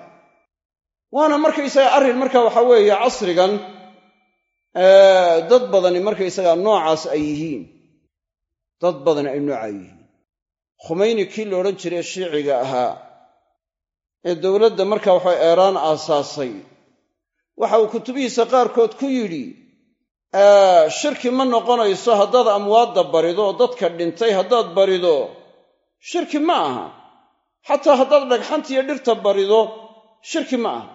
Waana markaysaga arrin marka waxa weeye casrigan dad badani markaysaga noocaas ay yihiin. Dad badani ay noocaa yihiin. Khumayni kii la odhan jiray shiiciga ahaa ee dowladda marka waxa eeraan aasaasay waxa uu kutubihiisa qaarkood ku yidhi shirki ma noqonayso haddaad amwaadda barido oo dadka dhintay haddaad barido. Shirki ma aha. Xataa haddaad dhagxantiiyo dhirta barido shirki ma aha.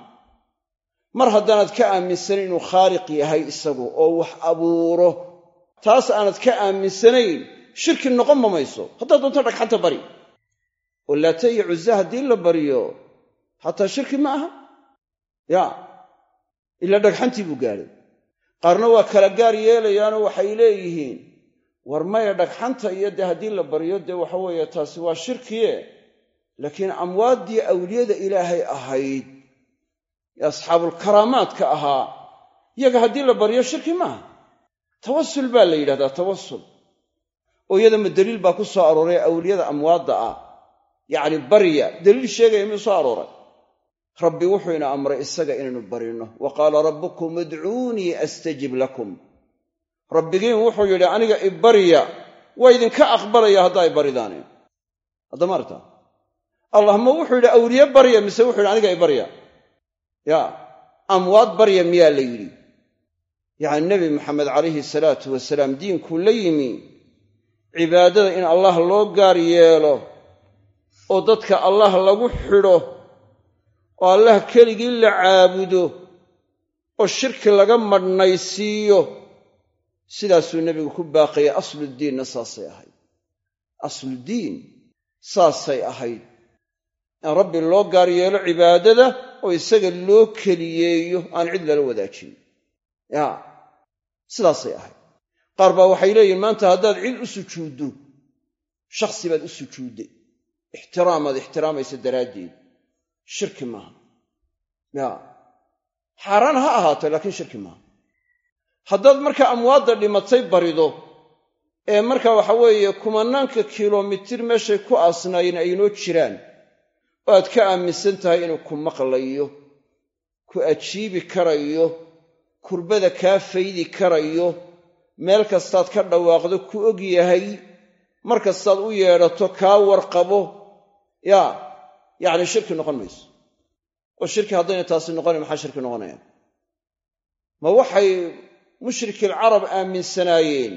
Mar haddaanad ka aaminsanin inuu khaaliq yahay isagu oo wax abuuro taas aanad ka aaminsanayn shirki noqon ma mayso. Haddaad doonto dhagxanta bari. Oo laata iyo cuze haddii la baryo xataa shirki ma aha. Ya ilaa dhagxantii buu gaadhay qaarna waa kala gaar yeelayaanoo waxay leeyihiin. War maya dhagxanta iyo dee haddii la baryo dee waxa weeye taasi waa shirkiye. Laakiin amwaaddii awliyada ilaahay ahayd ee asxaabulkaraamaadka ahaa iyaga haddii la baryo shirki maaha. Tawasul baa la yidhahdaa tawasul oo iyadama daliil baa ku soo arooray awliyada amwaadda ah. Yacni barya daliil sheegaya miyuu soo arooray rabbi wuxuu ina amray isaga inaynu barinno. Wa qaala rabbukum idcuunii astajib lakum. Rabbigiin wuxuu yidhi aniga ibarya waa idinka aqbalaya haddaa i baridaane haddama arta allah ma wuxuu yidhi awliye barya mise wuxuu yidhi aniga ibarya ya amwaad barya miyaa la yidhi. Yacni nebi maxamed calayhi salaatu wasalaam diinkuu la yimi cibaadada in allah loo gaar yeelo oo dadka allah lagu xidho oo allah keligii la caabudo oo shirki laga madhnaysiiyo sidaasuu nebigu ku baaqayay asludiinna saasay ahayd. Asludiin saasay ahayd. In rabbi loo gaar yeelo cibaadada oo isaga loo keliyeeyo aan cid lala wadaajin. Ya sidaasay ahayd. Qaar baa waxay leeyihiin maanta haddaad cid u sujuuddo shakhsi baad u sujuudday. Ixtiraamaad ixtiraamaysa daraaddeed shirki maaha ya. Xaaraan ha ahaato laakiin shirki maaha haddaad markaa amwaadda dhimatay barido ee marka waxa weeye kumanaanka kilomitir meeshay ku aasnaayeen ay inoo jiraan oo aad ka aaminsan tahay inuu ku maqlayo ku ajiibi karayo kurbada kaa faydi karayo meel kastaad ka dhawaaqdo ku og yahay mar u yeedhato kaa warqabo yaa yacni shirki noqon mayso. Oo shirki haddayna taasi noqonayn maxaa shirki noqonaya? Ma waxay mushrikilcarab aaminsanaayeen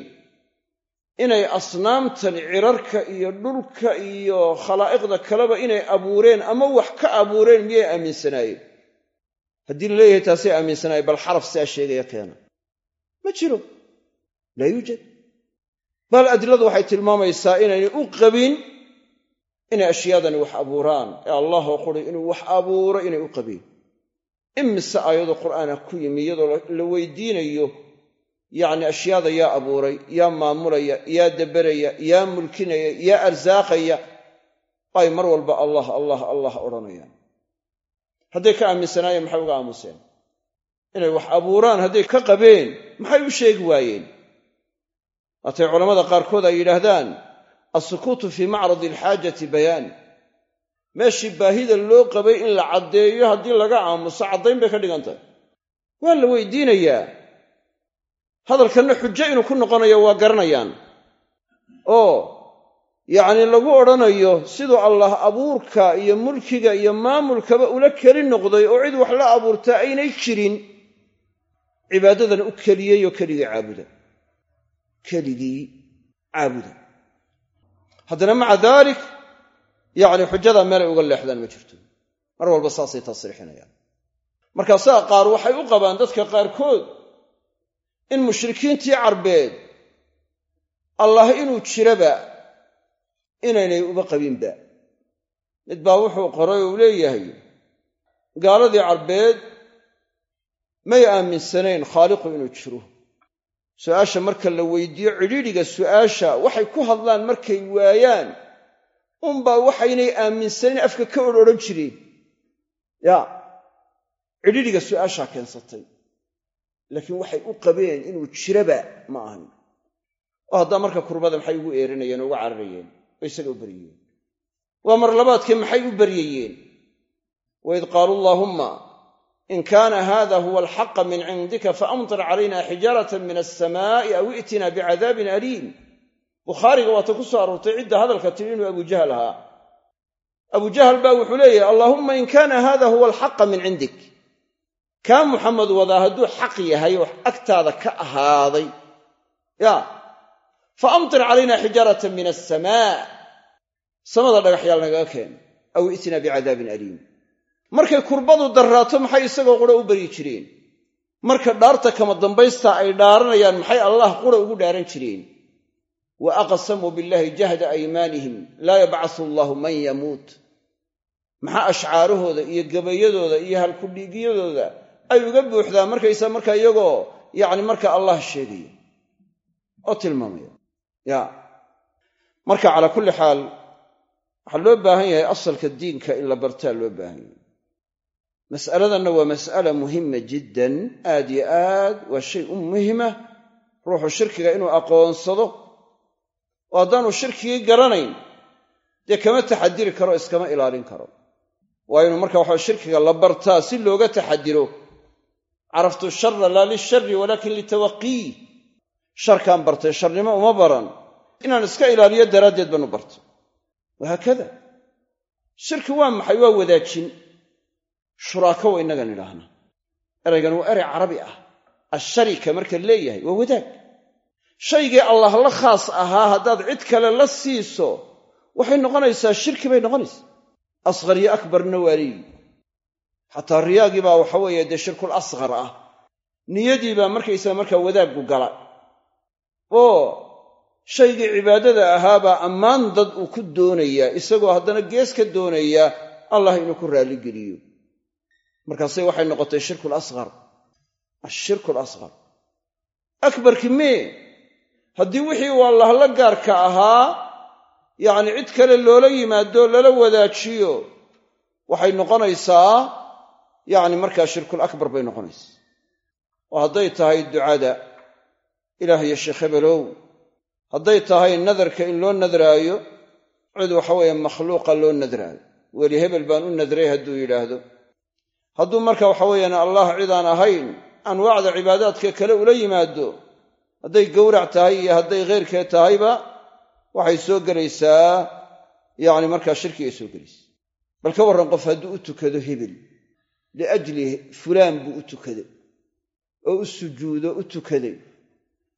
inay asnaamtan cirarka iyo dhulka iyo khalaa'iqda kaleba inay abuureen ama wax ka abuureen miyay aaminsanaayeen? Haddii la leeyahay taasay aaminsanaayeen bal xaraf siaa sheegaya keena. Ma jiro. Laa yuujad bal adiladu waxay tilmaamaysaa inaynay u qabin inay ashyaadani wax abuuraan. Ee allahoo quri inuu wax abuuro inay u qabin imise aayadoo qur'aana ku yimi iyadoo la weydiinayo yacni ashyaada yaa abuuray yaa maamulaya yaa daberaya yaa mulkinaya yaa arsaaqaya ay mar walba allah allah allah odhanayaan. Hadday ka aaminsanaayeen maxay uga aamuseen? Inay wax abuuraan hadday ka qabeen maxay u sheegi waayeen? Waatay culammada qaarkood ay yidhaahdaan alsukuutu fii macradi alxaajati bayaan meeshii baahida loo qabay in la caddeeyo haddii laga aamuso caddayn bay ka dhigan tahay waa la weydiinayaa. Hadalkanna xujo inuu ku noqonayo waa garanayaan. Oo yacnii lagu odhanayo siduu allah abuurka iyo mulkiga iyo maamulkaba ula keli noqday oo cid wax la abuurtaa aynay jirin cibaadadana u keliyey oo keligii caabuda. Keligii caabuda haddana maca daalik yacni xujadaa meelay uga leexdaan ma jirto. Mar walba saasay tasriixinayaan. Markaasaa qaar waxay u qabaan dadka qaarkood in mushrikiintii carbeed allah inuu jiraba inaynay uba qabinba. Mid baa wuxuu qoray oo uu leeyahay gaaladii carbeed may aaminsanayn khaaliqu inuu jiro su'aasha marka la weydiiyo cidhiidhiga su'aasha waxay ku hadlaan markay waayaan. Unbaa waxaynay aaminsanayn afka ka odh odhan jireen ya cidhiidhiga su'aashaa keensatay. Laakiin waxay u qabeen inuu jiraba ma ahayn oo haddaa marka kurbada maxay ugu eerinayeen oo uga cararayeen oo isaga u baryayeen waa mar labaadkii maxay u baryayeen? Waid qaaluu allaahumma in kaana hada huwa alxaqa min cindika faamtir calayna xijaaratan min alsamaa'i aw i'tina bicadaabin aliim. Bukhaariga waata ku soo aroortay cidda hadalka tiri inuu abujahal ahaa. Abujahal baa wuxuu leeyahay allaahumma in kaana hada huwa alxaqa min cindik. Kaa muxamed wadaa hadduu xaq yahay oo agtaada ka ahaaday. Ya fa amtir calayna xijaaratan min alsamaa samada dhagaxyaal nagaga keen. Aw bicadaabin aliim markay kurbadu darraato maxay isagoo qura u baryi jireen? Marka dhaarta kama dambaysta ay dhaaranayaan maxay allah qura ugu dhaaran jireen? Wa aqsamuu billahi jahda aymaanihim laa yabcasu allahu man yamuut maxaa ashcaarahooda iyo gabayadooda iyo halkudhiigyadooda ay uga buuxdaan markaysa marka iyagoo yacni marka allah sheegaya oo tilmaamaya ya. Marka calaa kulli xaal waxaa loo baahan yahay asalka diinka in la bartaa loo baahan yahay mas'aladanna waa mas'ala muhima jiddan aad yo aad waa shay u muhima ruuxu shirkiga inuu aqoonsado. Oo haddaanu shirkigii garanayn dee kama taxadiri karo iskama ilaalin karo. Waa inuu marka waxa shirkiga la bartaa si looga taxadiro caraftu shara laa lishari walaakin litawaqiih sharkaan bartay sharnimo uma baran. Inaan iska ilaaliyo daraaddeed baan u bartay wahaakada shirki waa maxay? Waa wadaajin shuraako wa innagan idhaahna eraygan waa erey carabi ah. Asharika marka leeyahay waa wadaag. Shaygii allah la khaas ahaa haddaad cid kale la siiso waxay noqonaysaa shirki bay noqonaysaa asqar iyo akbarna waa leeyi xataa riyaagii baa waxa weeye dee shirkul asqar ah. Niyadii baa markaysaga markaa wadaaggu gala. Oo shaygii cibaadada ahaabaa ammaan dad uu ku doonayaa isagoo haddana gees ka doonaya allah inuu ku raalligeliyo markaase waxay noqotay shirkul asqar ashirku alasqar akbarki mee haddii wixii uu allah la gaarka ahaa yacni cid kale loola yimaado lala wadaajiyo waxay noqonaysaa yacni markaa shirkul akbar bay noqonaysaa oo hadday tahay ducada ilaah iyo sheekh hebelow hadday tahay nadarka in loo nadraayo cid waxa weeye makhluuqa loo nadraayo. Weli hebel baan u nadray hadduu yidhaahdo hadduu marka waxa weeyaan allah cidaan ahayn anwaacda cibaadaadka kale ula yimaado hadday gowrac tahay iyo hadday kheyrkeed tahayba waxay soo gelaysaa yacni markaa shirkigay soo gelaysaa. Bal ka warran qof hadduu u tukado hebel liajli fulaan buu u tukaday oo u sujuudo u tukaday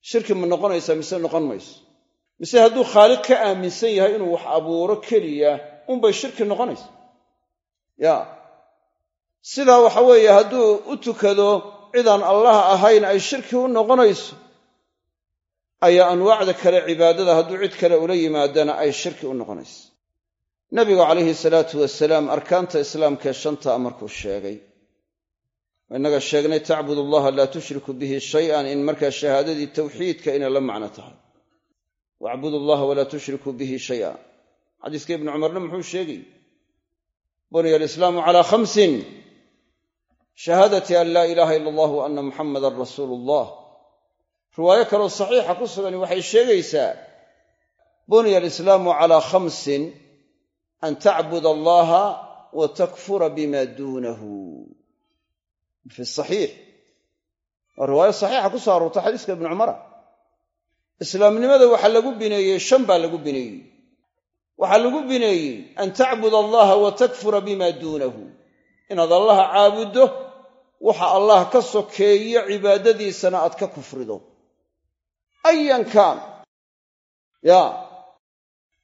shirki ma noqonaysaa mise noqon mayso? Mise hadduu khaaliq ka aaminsan yahay inuu wax abuuro keliya unbay shirki noqonaysa ya sidaa waxa weeye hadduu u tukado cidaan allah ahayn ay shirki u noqonayso ayaa anwaacda kale cibaadada hadduu cid kale ula yimaadana ay shirki u noqonayso. Nabigu calayhi salaatu wasalaam arkaanta islaamkaee shantaa markuu sheegay. Innaga sheegnay tacbud allaha laa tushriku bihi shay-an in markaa shahaadadii tawxiidka inay la macno tahay. Wacbudu allaha walaa tushrikuu bihi shaya xadiiska ibnu cumarna muxuu sheegay buniya alislaamu calaa khamsin shahaadati an laa ilaaha ila allah wa anna muxamadan rasuulu allah riwaayo kaloo saxiixa ku sugani waxay sheegaysaa buniya alislaamu calaa khamsin an tacbud allaha wa takfura bima duunahu. Fi saxiix. Waa riwaayo saxiixa ku soo aroortay xadiiska ibnu cumara. Islaamnimada waxaa lagu bineeyey shan baa lagu bineeyey. Waxaa lagu bineeyey an tacbud allaha wa takfura bima duunahu. Inaad allaha caabuddo waxa allah ka sokeeyo cibaadadiisana aad ka kufrido. Ayan kaan. Ya.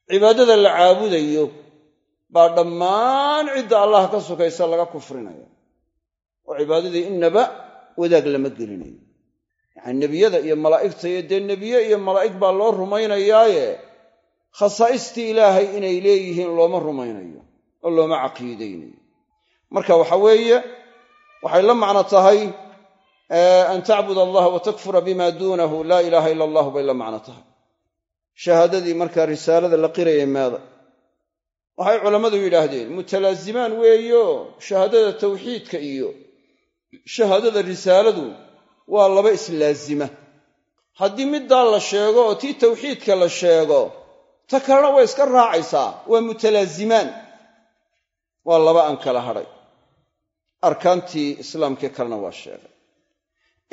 Cibaadada la caabudayo baa dhammaan cidda allah ka sokaysa laga kufrinaya oo cibaadadii innaba wadaag lama gelinayo. Yacani nebiyada iyo malaa'igta iyo dee nebiye iyo malaa'ig baa loo rumaynayaaye. Khasaa'istii ilaahay inay leeyihiin looma rumaynayo oo looma caqiidaynayo. Marka waxa weeye waxay la macno tahay an tacbud allaha wa takfura bima duunahu laa ilaaha ila allahu bay la macno tahay. Shahaadadii markaa risaalada la qirayay meeda waxay culammadu yidhaahdeen mutalaazimaan weeyo shahaadada tawxiidka iyo shahaadada risaaladu waa laba islaazima. Haddii middaa la sheego oo tii tawxiidka la sheego ta kalena way iska raacaysaa waa mutalaazimaan. Waa laba aan kala hadhay arkaantii islaamkii kalena waa sheegay.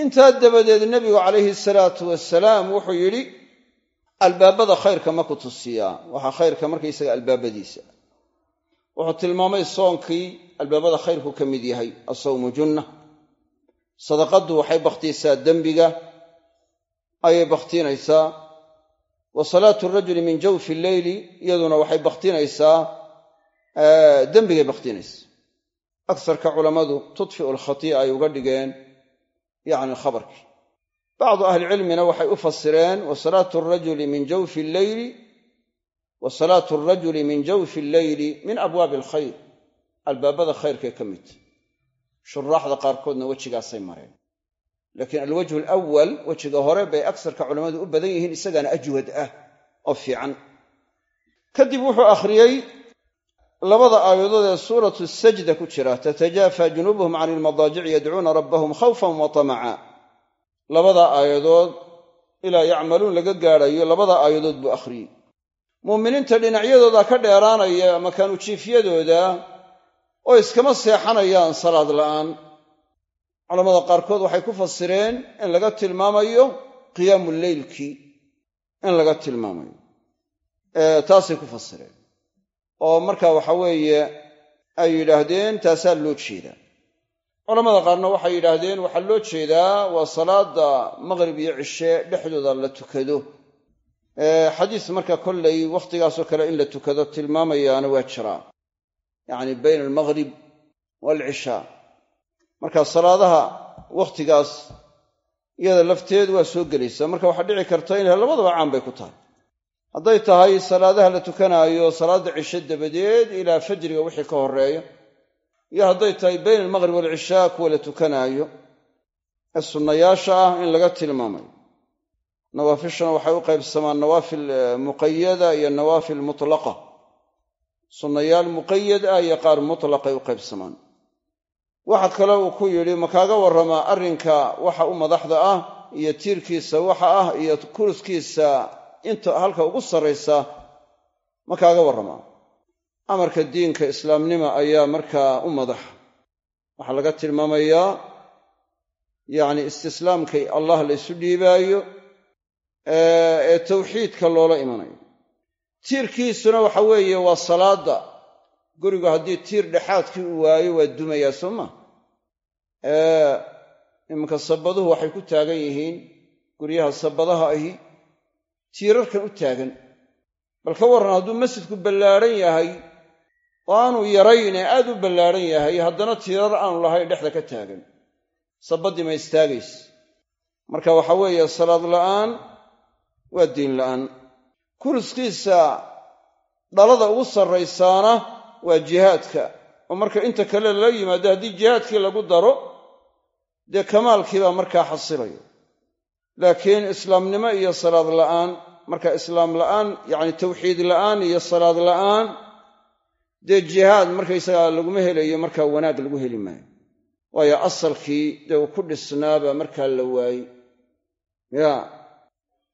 Intaa dabadeed nebigu calayhi salaatu wasalaam wuxuu yidhi albaabada khayrka ma ku tusiyaa waxaa khayrka markaysaga albaabadiisa. Wuxuu tilmaamay soonkii albaabada khayrku ka mid yahay asawmu junna sadaqaddu waxay bakhtiisaa dembiga ayay bakhtiinaysaa. Wa salaatu rajuli min jawfi lleyli iyaduna waxay bakhtiinaysaa dembigay bakhtiinaysaa agsarka culammadu tudfiu alkhatii'a ay uga dhigeen yacni khabarkii. Bacdu ahlicilmina waxay u fasireen wa rajuli min jawfi lleyli wa salaatu arajuli min jawfi alleyli min abwaabi alkhayr. Albaabada khayrkay ka midta shuraaxda qaarkoodna wejigaasay mareen. Laakiin alwajhu alawal wejiga hore bay agsarka culammadu u badan yihiin isagaana ajwad ah oo fiican. Kadib wuxuu akhriyey labada aayadood ee suuratu sajda ku jira tatajaafa junuubuhum cani ilmadaajici yadcuuna rabbahum khawfan wa tamaca. Labada aayadood ilaa yacmaluun laga gaadhayo labada aayadood buu akhriyey muuminiinta dhinacyadooda ka dheeraanaya makaanu jiifyadooda oo iskama seexanayaan salaad la'aan. Culamada qaarkood waxay ku fasireen in laga tilmaamayo qiyaamu leylkii in laga tilmaamayo. Taasay ku fasireen oo marka waxa weeye ay yidhaahdeen taasaa loo jeedaa. Culamada qaarna waxay yidhaahdeen waxaa loo jeedaa waa salaada maqrib iyo cishe dhexdooda la tukado. Xadiis marka kollay wakhtigaasoo kale in la tukado tilmaamayaana waa jiraa yacni bayna almaqrib waalcishaa marka salaadaha wakhtigaas iyada lafteedu waa soo gelaysaa marka waxaa dhici karta inay labadaba caan bay ku tahay hadday tahay salaadaha la tukanaayo salaadda cishe dabadeed ilaa fajriga wixii ka horreeya iyo hadday tahay bayna almaqrib waalcishaa kuwa la tukanaayo ee sunnayaasha ah in laga tilmaamayo nawaafishana waxay u qaybsamaan nawaafil muqayada iyo nawaafil mutlaqa. Sunnayaal muqayad ah iyo qaar mutlaqay u qaybsamaan. Waxaa kale uu ku yidhi ma kaaga arrinka waxa u madaxda ah iyo tiirkiisa waxa ah iyo kuruskiisa inta halka ugu sarraysa ma kaaga warramaa amarka diinka islaamnima ayaa markaa u madax. Waxaa laga tilmaamayaa yacni istislaamkay allah la ysu dhiibaayo ee tawxiidka loola imanayo. Tiirkiisuna waxa weeye waa salaadda. Gurigu haddii tiir dhexaadkii uu waayo waa dumayaa soo ma? Iminka sabaduhu waxay ku taagan yihiin guryaha sabadaha ahi tiirarkan u taagan. Bal ka warran hadduu masjidku ballaadhan yahay oo aanu yarayn ee aad u ballaadhan yahay haddana tiirar aanu lahayn dhexda ka taagan. Sabaddii ma istaagays marka waxa weeye salaad la'aan waa diin la'aan. Kuriskiisa dhalada ugu sarraysaana waa jihaadka. Oo marka inta kale lala yimaado haddii jihaadkii lagu daro dee kamaalkii baa markaa xasilayo laakiin islaamnimo iyo salaad la'aan marka islaam la'aan yacni tawxiid la'aan iyo salaad la'aan dee jihaad markaysagaa laguma helayo markaa wanaag lagu heli maayo. Waayo asalkii dee uu ku dhisnaaba markaa la waayey. Ya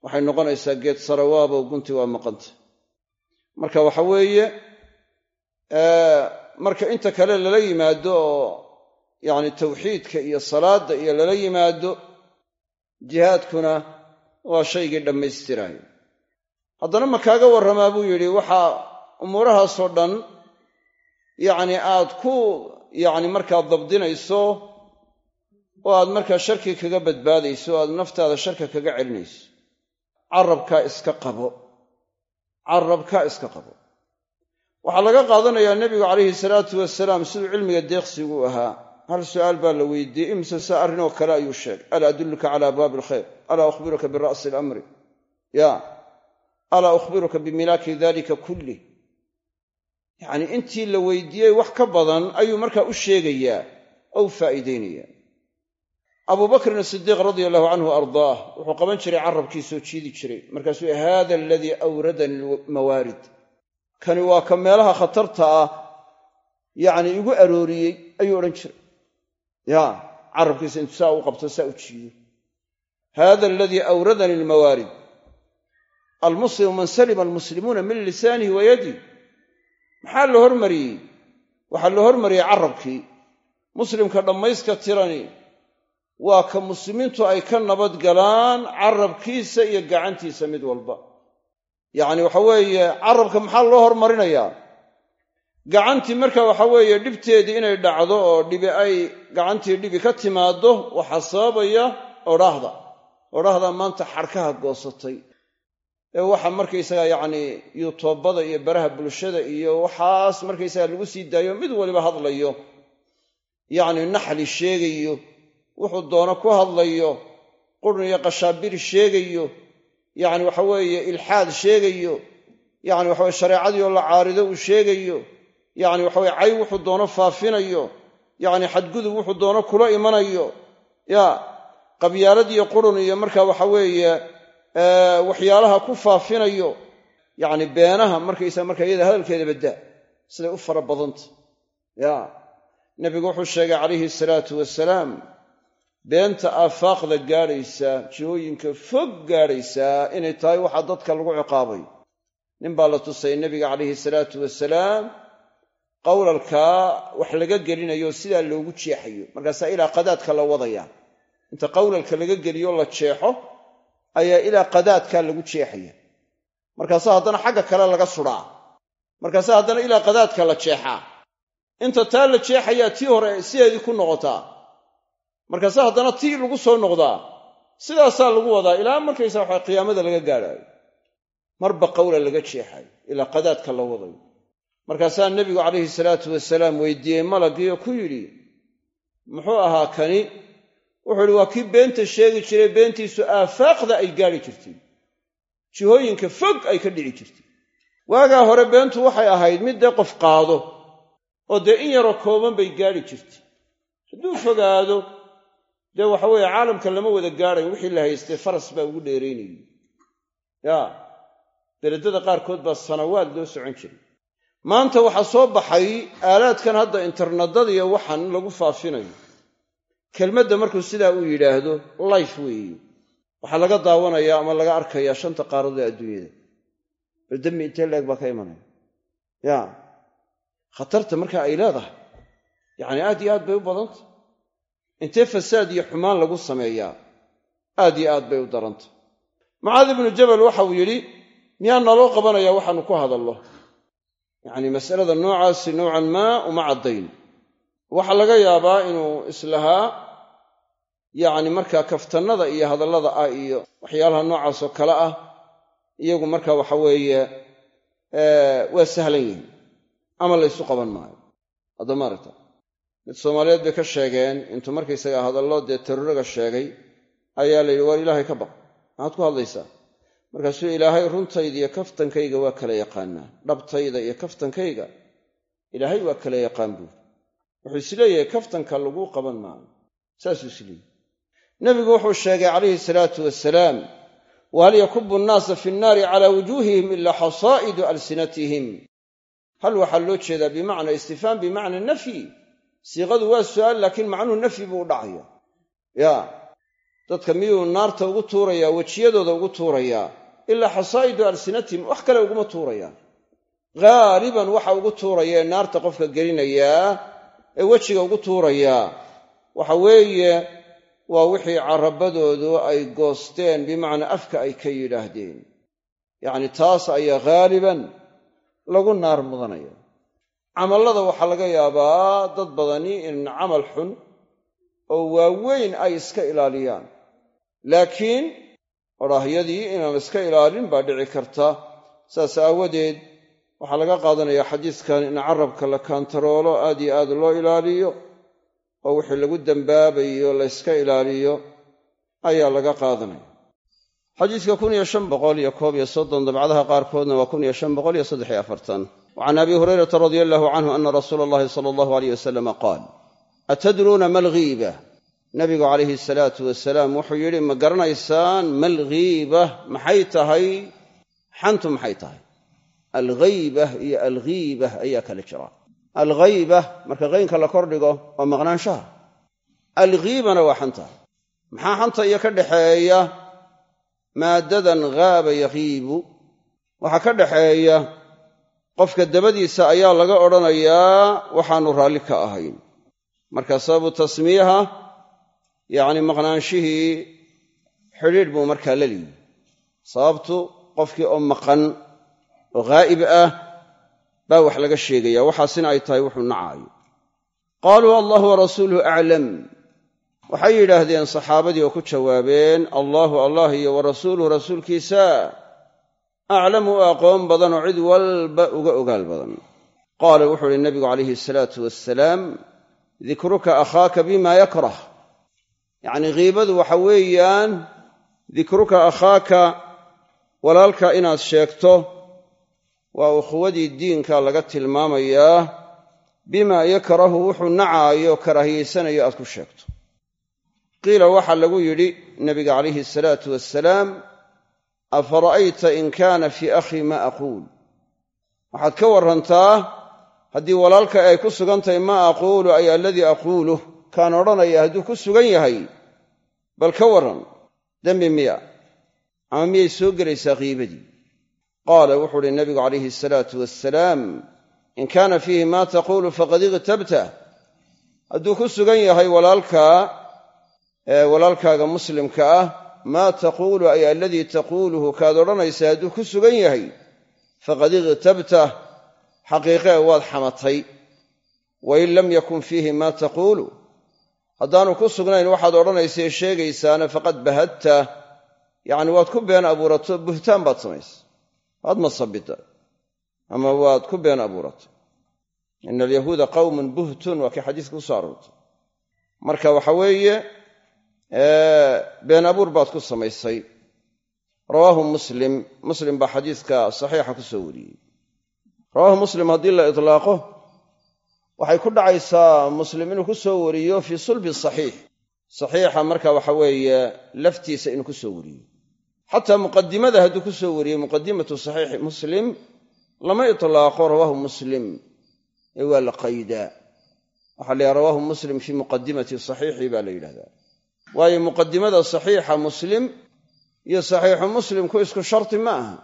waxay noqonaysaa geed sarawaabo gunti waa maqanta. Marka waxa weeye marka inta kale lala yimaado oo yacni tawxiidka iyo salaadda iyo lala yimaado jihaadkuna waa shaygii dhammaystiraayo haddana ma kaaga warramaa buu yidhi waxaa umuurahaasoo dhan yacni aad ku yacni markaa dabdinayso oo aad markaa sharki kaga badbaadayso o aad naftaada sharka kaga celinayso. Carabkaa iska qabo. Carabkaa iska qabo. Waxaa laga qaadanayaa nebigu calayhi salaatu wasalaam siduu cilmiga deeqsigu ahaa hal su'aal baa la weydiiyey imise se arrinoo kale ayuu sheegay. Alaa adulluka calaa baabi alkhayr alaa ukhbiruka bira'si alamri. Ya. Alaa ukhbiruka bimilaaki dalika kullih yacnii intii la weydiiyey wax ka badan ayuu markaa u sheegayaa oo u faa'iideynayaa abuu bakrin asidiiq radia allahu canhu ardaah wuxuu qaban jiray carabkiisoo jiidi jiray. Markaasuu haada aladii awradani lmawaarid kani waa ka meelaha khatarta ah yacni igu arooriyey ayuu odhan jiray ya carabkiisa intuu saa u qabto saa u jiido. Haada aladii awradani lmawaarid almuslimu man salima almuslimuuna min lisaanihi wa yadih maxaa la hormariyey? Waxaa la hormariyey carabkii. Muslimka dhammayska tirani waa ka muslimiintu ay ka nabad galaan carabkiisa iyo gacantiisa mid walba. Yacni waxa weeye carabka maxaa loo hormarinayaa gacantii marka waxa weeye dhibteedii inay dhacdo oo dhibi ay gacantii dhibi ka timaaddo waxaa sababaya odhaahda odhaahda maanta xarkaha goosatay. Ee waxa markaysaga yacni yutoobada iyo baraha bulshada iyo waxaas markaysaga lagu sii daayo mid waliba hadlayo. Yacni naxli sheegayo wuxuu doono ku hadlayo qurun iyo qashaabir sheegayo yacni waxa weeye ilxaad sheegayo yacni waxaweye shareecadiioo la caarido uu sheegayo yacni waxaweye cay wuxuu doono faafinayo. Yacni xadgudub wuxuu doono kula imanayo. Ya qabyaaladiiyo qurun iyo marka waxa weeye waxyaalaha ku faafinayo. Yacni beenaha markaysaa marka iyada hadalkeeda baddaa siday u fara badanta ya nebigu wuxuu sheegay calayhi salaatu wasalaam beenta aafaaqda gaadhaysaa jihooyinka fog gaadhaysaa inay tahay waxaa dadka lagu ciqaabay. Nin baa la tusay nebiga calayhi salaatu wasalaam qowlalkaa wax laga gelinayo sidaa loogu jeexayo. Markaasaa ilaa qadaadka la wadaya. Inta qowlalka laga geliyo la jeexo ayaa ilaa qadaadkaa lagu jeexaya. Markaasaa haddana xagga kale laga sudaa markaasaa haddana ilaa qadaadka la jeexaa inta taa la jeexayaa tii hore sideedii ku noqotaa. Markaasaa haddana tii lagu soo noqdaa sidaasaa lagu wadaa ilaa markaysa waxa qiyaamada laga gaadhaayo. Marba qowla laga jeexayo ilaa qadaadka la wadayo markaasaa nebigu calayhi salaatu wasalaam weydiiyey malaggiioo ku yidhi muxuu ahaa kani? Wuxuu yidhi waa kii beenta sheegi jiray beentiisu aafaaqda ay gaadhi jirtay. Jihooyinka fog ay ka dhici jirtay. Waagaa hore beentu waxay ahayd mid dee qof qaado oo dee in yaroo kooban bay gaadhi jirtay. Hadduu fogaado dee waxa weeye caalamka lama wada gaadhayn wixii la haystay faras baa ugu dheeraynayay. Ya beledada qaarkood baa sanawaad loo socon jiray maanta waxaa soo baxay aalaadkan hadda internedada iyo waxan lagu faafinayo. Kelmadda markuu sidaa uu yidhaahdo life weeye waxaa laga daawanayaa ama laga arkayaa shanta qaarad ee adduunyada bal intee leeg baa ka imanaya? Ya. Khatarta marka ay leedahay yacni aad iyo aad bay u badanta. Intee fasaad iyo xumaan lagu sameeyaa aad iyo aad bay u daranta. Mucaad ibnu jabal waxauu yidhi miyaa naloo qabanayaa waxaanu ku hadallo yacni masalada noocaasi nowcan maa uma caddayn. Waxaa laga yaabaa inuu islahaa yacni markaa kaftannada iyo hadallada ah iyo waxyaalaha noocaasoo kale ah iyagu marka waxa weeye waa sahlan yihiin ama laysu qaban maayo. Hadda maaragta mid soomaaliyeed bay ka sheegeen intuu markaysaga hadallo dee taroraga sheegay ayaa la yidhi waar ilaahay ka baq maxaad ku hadlaysaa markaasuu ilaahay runtayda iyo kaftankayga waa kala yaqaanaa. Dhabtayda iyo kaftankayga ilaahay waa kala yaqaan buuri wuxuu is leeyahay kaftanka laguu qaban maayo saasuu isleeyahy nebigu wuxuu sheegay calayhi salaatu wasalaam wahal yakubu nnaasa fi nnaari calaa wujuuhihim ilaa xasaa'idu alsinatihim. Hal waxaa loo jeedaa bimacna istifhaam bimacna nafyi siiqadu waa su'aal laakiin macnuhu nafyi buu u dhacaya. Ya dadka miyuu naarta ugu tuurayaa wejiyadooda ugu tuurayaa ilaa xasaa'idu alsinatihim wax kale uguma tuurayaan. Haaliban waxa ugu tuuraya ee naarta qofka gelinayaa ee wejiga ugu tuurayaa waxa weeye waa wixii carabadoodu ay goosteen bimacnaa afka ay ka yidhaahdeen. Yacni taas ayaa haaliban lagu naar mudanaya. Camallada waxaa laga yaabaa dad badani in camal xun oo waaweyn ay iska ilaaliyaan. Laakiin odhaahyadii inaan iska ilaalin baa dhici karta. Saas aawadeed waxaa laga qaadanayaa xadiiskan in carabka la kaantaroolo aad iyo aad loo ilaaliyo oo wixii lagu dembaabayo la yska ilaaliyo ayaa laga qaadanaya. Xadiiska dabcadaha qaarkoodna waa can abi hurayrata radia allahu canhu ana rasuula allahi sala allahu aleyh wasalama qaal atadruuna ma alghiiba nabigu calayhi salaatu wasalaam wuxuu yidhi ma garanaysaan malghiiba maxay tahay? Xantu maxay tahay? Alghaybah iyo alghiibah ayaa kala jira. Alghaybah marka qaynka la kordhigo waa maqnaanshaha. Alghiibana waa xanta. Maxaa xanta iyo ka dhaxeeya? Maaddadan ghaaba yakiibu waxaa ka dhaxeeya qofka dabadiisa ayaa laga odhanayaa waxaanu raalli ka ahayn. Marka sababu tasmiyaha yacni maqnaanshihii xidhiidh buu markaa la liyi sababtu qofkii oo maqan oo ghaa'ib ah baa wax laga sheegaya. Waxaasina ay tahay wuxuu nacaayo. Qaaluu allahu warasuuluhu aclam waxay yidhaahdeen saxaabadii oo ku jawaabeen allaahu allah iyo wa rasuuluhu rasuulkiisa aclamu u aqoon badan oo cid walba uga ogaal badan. Qaala wuxuu uhi nabigu calayhi salaatu wasalaam dikruka akhaaka bima yakrah yacnii khiibadu waxa weeyaan dikruka akhaaka walaalka inaad sheegto waa ukhuwadii diinka laga tilmaamayaa bimaa yakrahu wuxuu nacaayo karaahiyaysanayo aad ku sheegto. Qiila waxaa lagu yidhi nabiga calayhi asalaatu wasalaam afara'ayta in kaana fii akhii ma aquul? Waxaad ka warrantaa haddii walaalka ay ku sugan tahay maa aquulu ay aladii aquuluh kaan odhanaya hadduu ku sugan yahay bal ka warran dembi miya. Ama miyay soo gelaysaa qiibadii? Qaala wuxuu uhi nabigu calayhi asalaatu wasalaam in kaana fiihi maa taquulu faqad iqtabta hadduu ku sugan yahay walaalkaa walaalkaaga muslimka ah maa taquulu ay aladii taquuluhu kaad odhanaysa hadduu ku sugan yahay faqad iqtabta xaqiiqee waad xamatay. Wain lam yakun fiihi maa taquulu haddaanu ku sugnayn waxaad odhanaysae sheegaysaana faqad bahadta. Yacni waad ku been abuurato buhtaan baad samaysay waad masabida ama waad ku been abuuratay ina alyahuuda qawmun buhtun waa kii xadiiska ku soo aroortay. Marka waxa weeye been abuur baad ku samaysay. Rawaahu muslim. Muslim baa xadiiska saxiixa ku soo wariyey. Rawaahu muslim haddii la itlaaqo waxay ku dhacaysaa muslim inuu ku soo wariyo fii sulbi saxiix. Saxiixa marka waxa weeye laftiisa inuu ku soo wariyo. Xataa muqadimada hadduu ku soo wariyey muqadimatu saxiixi muslim lama itlaaqo rawaahu muslim. Ee waa la qaydaa waxaa la yidhaha rawaahu muslim fii muqadimati saxiixi baa la yidhahdaa. Waayo muqadimada saxiixa muslim iyo saxiixu muslimku isku sharti ma aha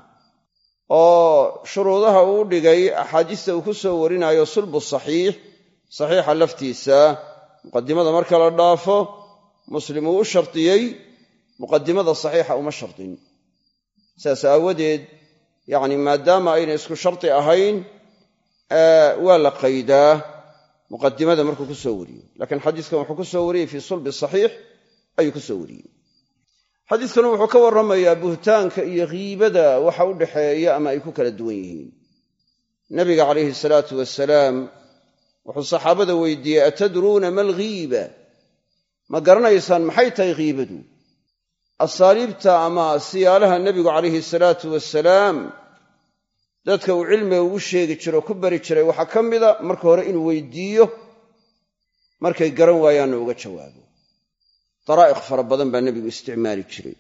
oo shuruudaha uu dhigay axaadiista uu ku soo warinaayo sulbu saxiix saxiixa laftiisa. Muqadimada marka la dhaafo muslim uu u shardiyey muqadimada saxiixa uma shardin saas aawadeed yacni maadaama aynay isku shardi ahayn waa la qaydaa. Muqadimada markuu ku soo wariyo laakiin xadiiskan wuxuu ku soo wariyey fii sulbi saxiix ayuu ku soo wariyey xadiiskanu wuxuu ka warramayaa buhtaanka iyo khiibada waxa u dhaxeeya ama ay ku kala duwan yihiin. Nabiga calayhi salaatu wasalaam wuxuu saxaabada weydiiyey atadruuna ma alghiiba? Ma garanaysaan maxay tahay khiibadu asaaliibta ama siyaalaha nebigu calayhi salaatu wasalaam dadka uu cilmiga ugu sheegi jiro ku bari jiray waxaa ka mida marka hore inuu weydiiyo markay garan waayaanna uga jawaabo daraa'iq fara badan baa nebigu isticmaali jiray.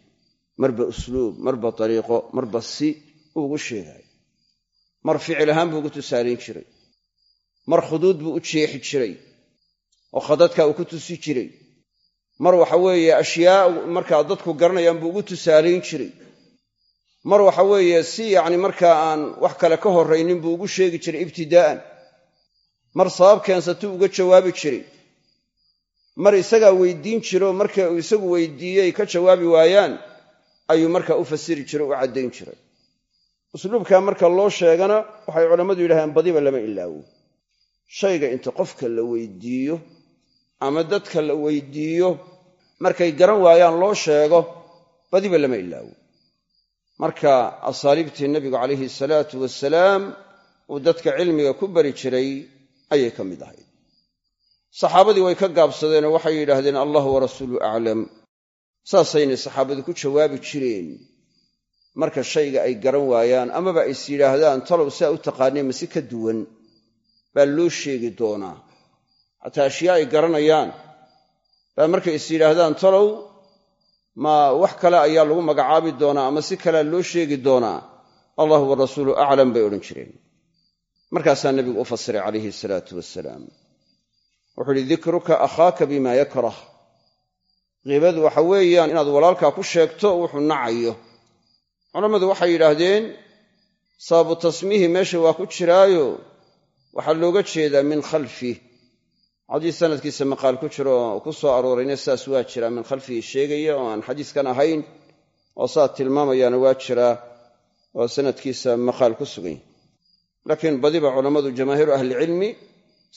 Marba usluub marba dariiqo marba si ugu sheegaayo mar ficil ahaan buu ugu tusaalayn jiray. Mar khuduud buu u jeexi jiray. Oo khadadka uu ku tusi jiray. Mar waxa weeye ashyaa markaa dadku garanayaan buu ugu tusaalayn jiray. Mar waxa weeye si yacni markaa aan wax kale ka horraynin buu ugu sheegi jiray ibtidaa'an mar sabab keensatuu uga jawaabi jiray mar isagaa weydiin jiro marka uu isagu weydiiyey ka jawaabi waayaan ayuu markaa u fasiri jiray u caddayn jiray usluubkaa marka loo sheegana waxay culammadu yidhahdeen badiba lama ilaawo. Shayga inta qofka la weydiiyo ama dadka la weydiiyo markay garan waayaan loo sheego badiba lama ilaawo. Marka asaaliibtii nebigu calayhi salaatu wasalaam uu dadka cilmiga ku bari jiray ayay ka mid ahayd saxaabadii way ka gaabsadeenoo waxay yidhaahdeen allahu warasuulu aclam. Saasaynay saxaabadu ku jawaabi jireen. Marka shayga ay garan waayaan amaba is yidhaahdaan talow siaa u taqaaneen mase ka duwan baa loo sheegi doonaa. Xataa ashyaa ay garanayaan baa markay is yidhaahdaan talow ma wax kale ayaa lagu magacaabi doonaa ama si kalea loo sheegi doonaa. Allahu warasuulu aclam bay odhan jireen. Markaasaa nebigu u fasiray calayhi salaatu wasalaam wuxuu uhi dikruka akhaaka bima yakrah. Kiibadu waxa weeyaan inaad walaalkaa ku sheegto wuxuu nacayo. Culammadu waxay yidhaahdeen sababu tasmiihi meesha waa ku jiraayo. Waxaa looga jeedaa min khalfih haddii sanadkiisa maqaal ku jiro ku soo aroorayna saas waa jiraa. Min khalfihi sheegaya oo aan xadiiskan ahayn oo saad tilmaamayaana waa jiraa oo sanadkiisa maqaal ku sugan laakiin badiba culammadu jamaahiiru ahlicilmi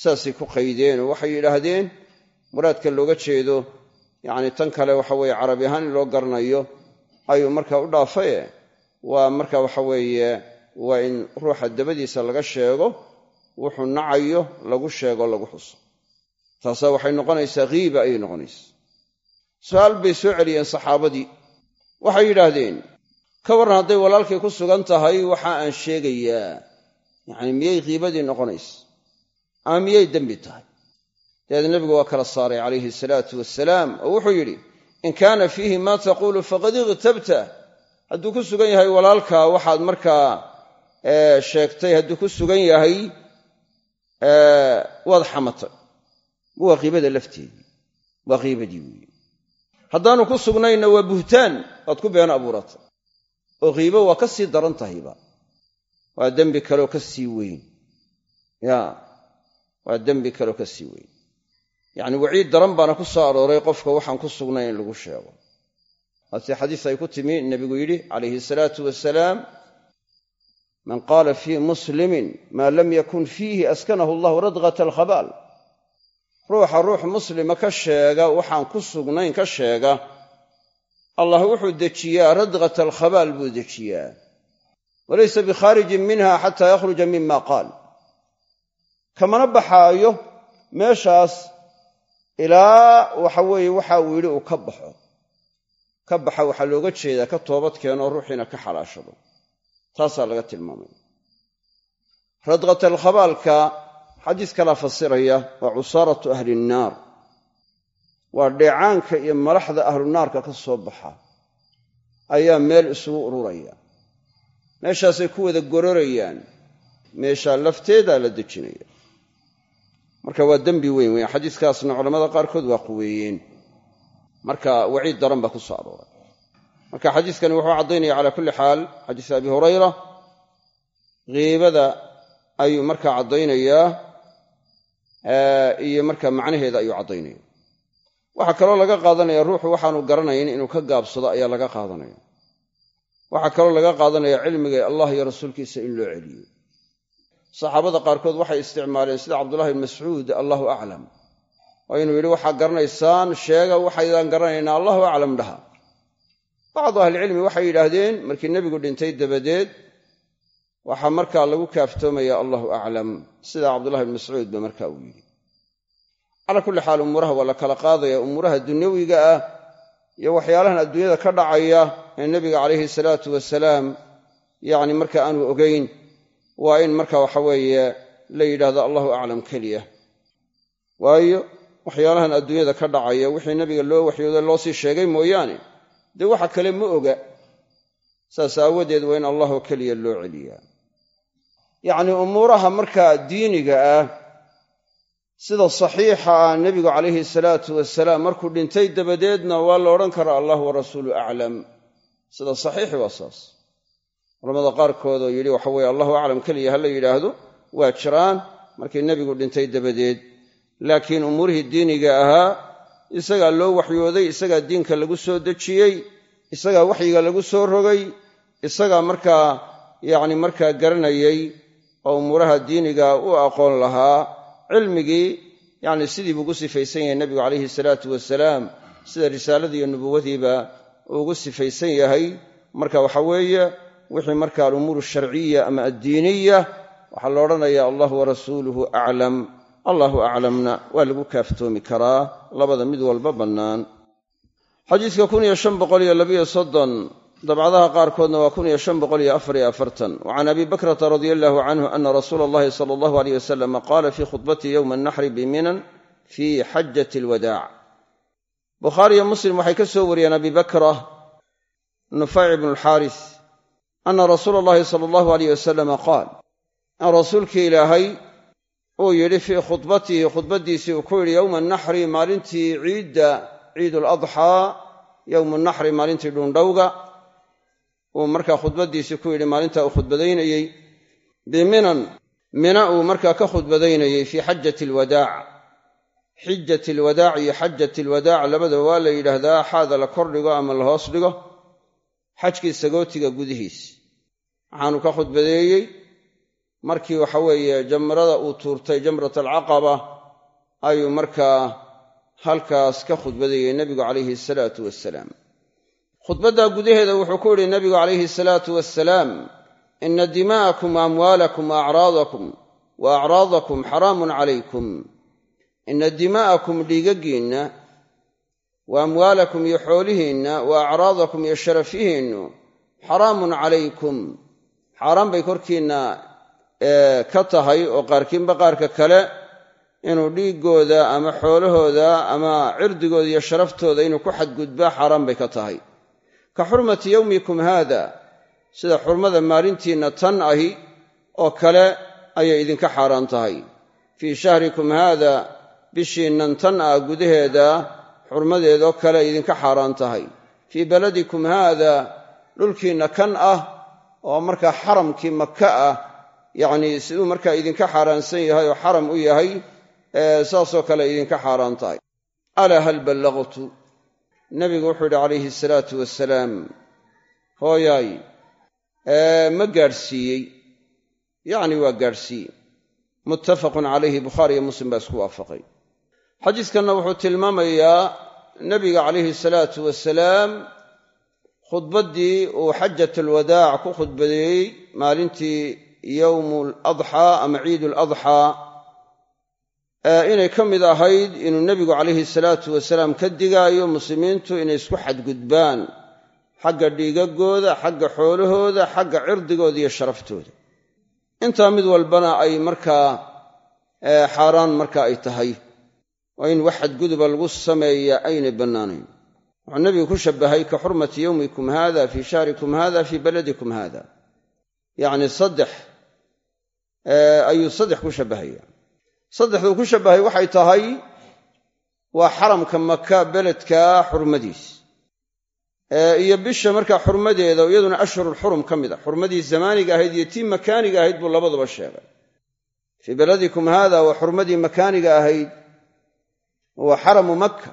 saasay ku qaydeen oo waxay yidhaahdeen muraadka looga jeedo yacni tan kale waxa weeye carabi ahaan in loo garanayo ayuu markaa u dhaafaye waa marka waxa weeye waa in ruuxa dabadiisa laga sheego wuxuu nacayo lagu sheego lagu xuso. Taasaa waxay noqonaysaa kiiba ayay noqonaysaa. Su'aal bay soo celiyeen saxaabadii. Waxay yidhaahdeen ka warran hadday walaalkay ku sugan tahay waxa aan sheegayaa. Yacni miyay kiibadii noqonaysa ama miyay dembi tahay. Dabeed nebigu waa kala saaray calayhi salaatu wasalaam oo wuxuu yidhi in kaana fiihi maa taquulu faqad ikhtabta hadduu ku sugan yahay walaalkaa waxaad markaa sheegtay hadduu ku sugan yahay waad xamatay. Waa qiibada lafteedii waa qiibadii weeye haddaanu ku sugnayna waa buhtaan waad ku been abuuratay. Oo qiibo waa ka sii daran tahayba waa dembi kaleo ka sii weyn. Ya waa dembi kaleo ka sii weyn. Yacni waciid daran baana ku soo arooray qofka waxaan ku sugnayn in lagu sheego. Waase xadiis ay ku timi nebigu yidhi calayhi salaatu wasalaam man qaala fii muslimin maa lam yakun fiihi askanahu allahu radqata alkhabaal. Ruuxa ruux muslima ka sheega waxaan ku sugnayn ka sheega allah wuxuu dejiyaa radqata alkhabaal buu dejiyaa. Walaysa bikhaarijin minha xataa yakhruja mima qaal kamana baxaayo meeshaas ilaa waxa weeye waxa uu yidhi uu ka baxo. Ka baxa waxaa looga jeedaa ka toobad keenoo ruuxiina ka xalaashado. Taasaa laga tilmaamaya radqata alkhabaalka xadiis kalaa fasiraya waa cusaaratu ahli nnaar. Waa dheecaanka iyo malaxda ahlu naarka ka soo baxa ayaa meel isugu ururaya. Meeshaasay ku wada gororayaan. Meeshaa lafteedaa la dejinaya marka waa dembi weyn weyn. Xadiiskaasna culamada qaarkood waa quweeyeen. Marka waciid daran baa ku soo arooray. Marka xadiiskani wuxuu caddaynaya calaa kulli xaal xadiis abi hurayra kiibada ayuu markaa caddaynayaa iyo marka macnaheeda ayuu caddaynaya waxaa kaloo laga qaadanaya ruuxu waxaanu garanayn inuu ka gaabsado ayaa laga qaadanaya. Waxaa kaloo laga qaadanaya cilmiga allah iyo rasuulkiisa in loo celiyo saxaabada qaarkood waxay isticmaaleen sida cabdullahi ibn mascuud allahu aclam. Oo inuu yidhi waxaa garanaysaan sheega waxaydaan garanaynaa allahu aclam dhaha. Bacdu ahlicilmi waxay yidhaahdeen markii nebigu dhintay dabadeed waxaa markaa lagu kaaftoomaya allahu aclam. Sida cabdullahi ibn mascuud ba marka uu yidhi. Calaa kulli xaal umuuraha waa la kala qaadaya umuuraha dunyawiga ah iyo waxyaalahan adduunyada ka dhacaya ee nebiga calayhi salaatu wasalaam. Yacni marka aanu ogayn waa in marka waxa weeye la yidhaahdo allahu aclam keliya. Waayo waxyaalahan adduunyada ka dhacaya wixii nebiga loo waxyooda loo sii sheegay mooyaane dee waxa kale ma oga. Saas aawadeed waa in allahoo keliya loo celiyaa. Yacnii umuuraha markaa diiniga ah sida saxiixa ah nebigu calayhi salaatu wasalaam markuu dhintay dabadeedna waa la odhan karaa allah wa rasuulu aclam. Sida saxiixi waa saas culamada qaarkood oo yidhi waxa weye allahu aclam keliya ha la yidhaahdo waa jiraan. Markii nebigu dhintay dabadeed laakiin umuurihii diiniga ahaa isagaa loo waxyooday isagaa diinka lagu soo dejiyey isagaa waxyiga lagu soo rogay isagaa markaa yacni markaa garanayey oo umuuraha diiniga u aqoon lahaa cilmigii yacni sidii ugu sifaysan yahay nebigu calayhi salaatu wasalaam sida risaaladii iyo nubuwadiiba uu ugu sifaysan yahay. Marka waxa weeye wixii marka alumuur sharciya ama addiiniya waxaa la odhanaya allahu warasuuluhu aclam allahu aclamna waa lagu kaaftoomi karaa labada mid walba bannaan. Soddon dabcadaha qaarkoodna waa wa can abi bakrata radia allahu canhu ana rasuula allahi sala allahu aleyh wasalama qaala fii khudbatihi yowma annaxri biminan fii xajati alwadaac. Bukhaariyo muslim waxay ka soo wariyeen abi bakra nufayc ibnu alxaaris ana rasuula allahi sala allahu aleyh wasalama qaal in rasuulkii ilaahay uu yidhi fii khudbatihi khudbaddiisii uu ku yidhi yowma annaxri maalintii ciidda ciid aladxaa yowmu naxri maalintii dhuundhowga uu markaa khudbaddiisii ku yidhi maalintaa uu khudbadaynayey biminan mina uu markaa ka khudbadaynayey fii xajati alwadaac xijati alwadaac iyo xajati alwadaac labadaba waa la yidhaahdaa xaada la kordhigo ama la hoos dhigo xajkii sagootiga gudihiis. Waxaanu ka khudbadeeyey markii waxa weeye jamrada uu tuurtay jamrat alcaqaba ayuu markaa halkaas ka khudbadeeyey nebigu calayhi asalaatu wasalaam khudbaddaa gudaheeda wuxuu ku yidhi nebigu calayhi asalaatu wasalaam ina dimaa'akum wa amwaalakum wa acraadakum wa acraadakum xaraamun calaykum. Ina dimaa'akum dhiigaggiinna wa amwaalakum iyo xoolihiinna wa acraadakum iyo sharafihiinnu xaraamun calaykum. Xaaraan bay korkiinna ka tahay oo qaarkiinba qaarka kale inuu dhiiggooda ama xoolahooda ama cirdigooda iyo sharaftooda inuu ku xadgudbaa xaaraan bay ka tahay. Ka xurmati yowmikum haada sida xurmada maalintiinna tan ahi oo kale ayay idinka xaaraan tahay. Fii shahrikum haada bishiinnan tan ah gudaheeda xurmadeedoo kale idinka xaaraan tahay. Fii baladikum haada dhulkiinna kan ah oo markaa xaramkii maka ah yacnii siduu markaa idinka xaaraansan yahay oo xaram u yahay saasoo kale idinka xaaraan tahay. Alaa hal ballaqtu? Nebigu wuxuu yidhi calayhi asalaatu wasalaam hooyaay ma gaadhsiiyey. Yacni waa gaadhsiiye muttafaqun calayhi bukhaari iyo muslim baa isku waafaqay. Xadiiskanna wuxuu tilmaamayaa nebiga calayhi salaatu wasalaam khudbaddii uu xajat alwadaac ku khudbadeeyey maalintii yowmu aladxaa ama ciidu aladxaa inay ka mid ahayd inuu nebigu calayhi salaatu wasalaam ka digaayo muslimiintu inay isku xadgudbaan xagga dhiigagooda xagga xoolahooda xagga cirdigooda iyo sharaftooda. Intaa mid walbana ay markaa xaaraan marka ay tahay oo in wax xadguduba lagu sameeyaa aynay bannaanayn. Wuxuu nebigu ku shabbahay ka xurmati yowmikum haada fii shahrikum haada fii baladikum haada yacni saddex ayuu saddex ku shabbahaya saddexduu ku shabbahay waxay tahay waa xaramka maka beledka xurmadiis. Iyo bisha markaa xurmadeeda iyaduna ashhurulxurum ka mid a. Xurmadii zamaaniga ahayd iyo tii makaaniga ahayd buu labaduba sheegay. Fii baladikum haada waa xurmadii makaaniga ahayd waa xaramu makka.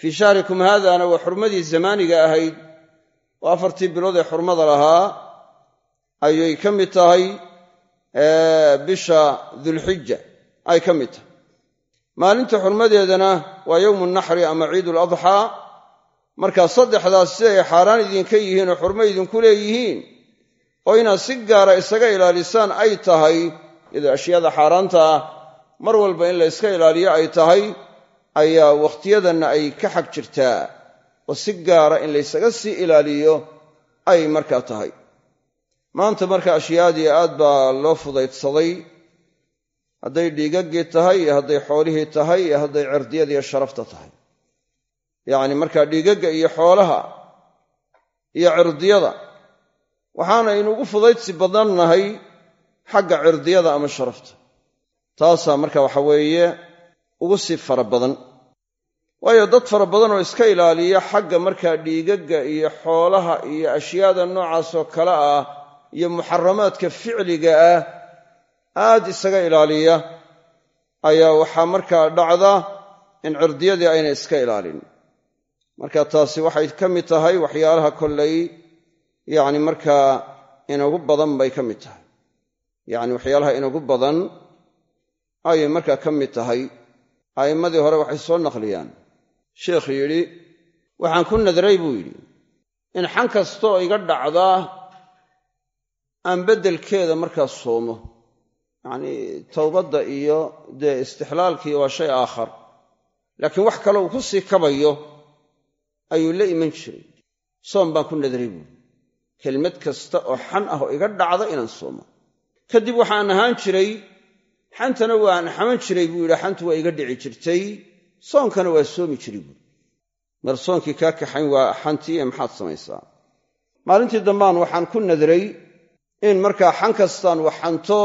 Fii shahrikum haadana waa xurmadii zamaaniga ahayd oo afartii bilood ee xurmada lahaa ayay ka mid tahay bisha dulxija ay ka mid tahay. Maalinta xurmadeedana waa yowmu naxri ama ciidul adxaa markaa saddexdaas si ay xaaraan idinka yihiin oo xurmo idinku leeyihiin oo inaad si gaara isaga ilaalisaan ay tahay iyadoo ashyaada xaaraanta ah mar walba in la yska ilaaliyo ay tahay ayaa wakhtiyadanna ay ka xag jirtaa oo si gaara in laysaga sii ilaaliyo ay markaa tahay. Maanta marka ashyaadii aad baa loo fudaydsaday. Hadday dhiigaggii tahay iyo hadday xoolihii tahay iyo hadday cirdiyadiiyo sharafta tahay. Yacni markaa dhiigagga iyo xoolaha iyo cirdiyada waxaanaynu ugu fudaydsi badannahay xagga cirdiyada ama sharafta. Taasaa marka waxa weeye ugu sii fara badan. Waayo dad fara badan oo iska ilaaliya xagga markaa dhiigagga iyo xoolaha iyo ashyaada noocaasoo kale ah iyo muxaramaadka ficliga ah aad isaga ilaaliya ayaa waxaa markaa dhacda in cirdiyadii aynay iska ilaalin. Marka taasi waxay ka mid tahay waxyaalaha kollay yacni markaa inagu badan bay ka mid tahay. Yacni waxyaalaha inagu badan ayay markaa ka mid tahay a'immadii hore waxay soo naqliyaan. Sheekh yidhi waxaan ku nadray buu yidhi in xan kastaoo iga dhacdaa aan beddelkeeda markaa soomo. Yacnii towbadda iyo dee istixlaalkii waa shay aakhar. Laakiin wax kale uu ku sii kabayo ayuu la iman jiray. Soom baan ku nadray buuri kelmad kasta oo xan ah oo iga dhacda inaan soomo. Kadib waxaan ahaan jiray xantana waan xaman jiray buu yidhi xantu waa iga dhici jirtay soonkana waa soomi jiray buuri mar soonkii kaa kaxayn waa xantii ee maxaad samaysaa. Maalintii dambaan waxaan ku nadray in markaa xan kastaan wax xanto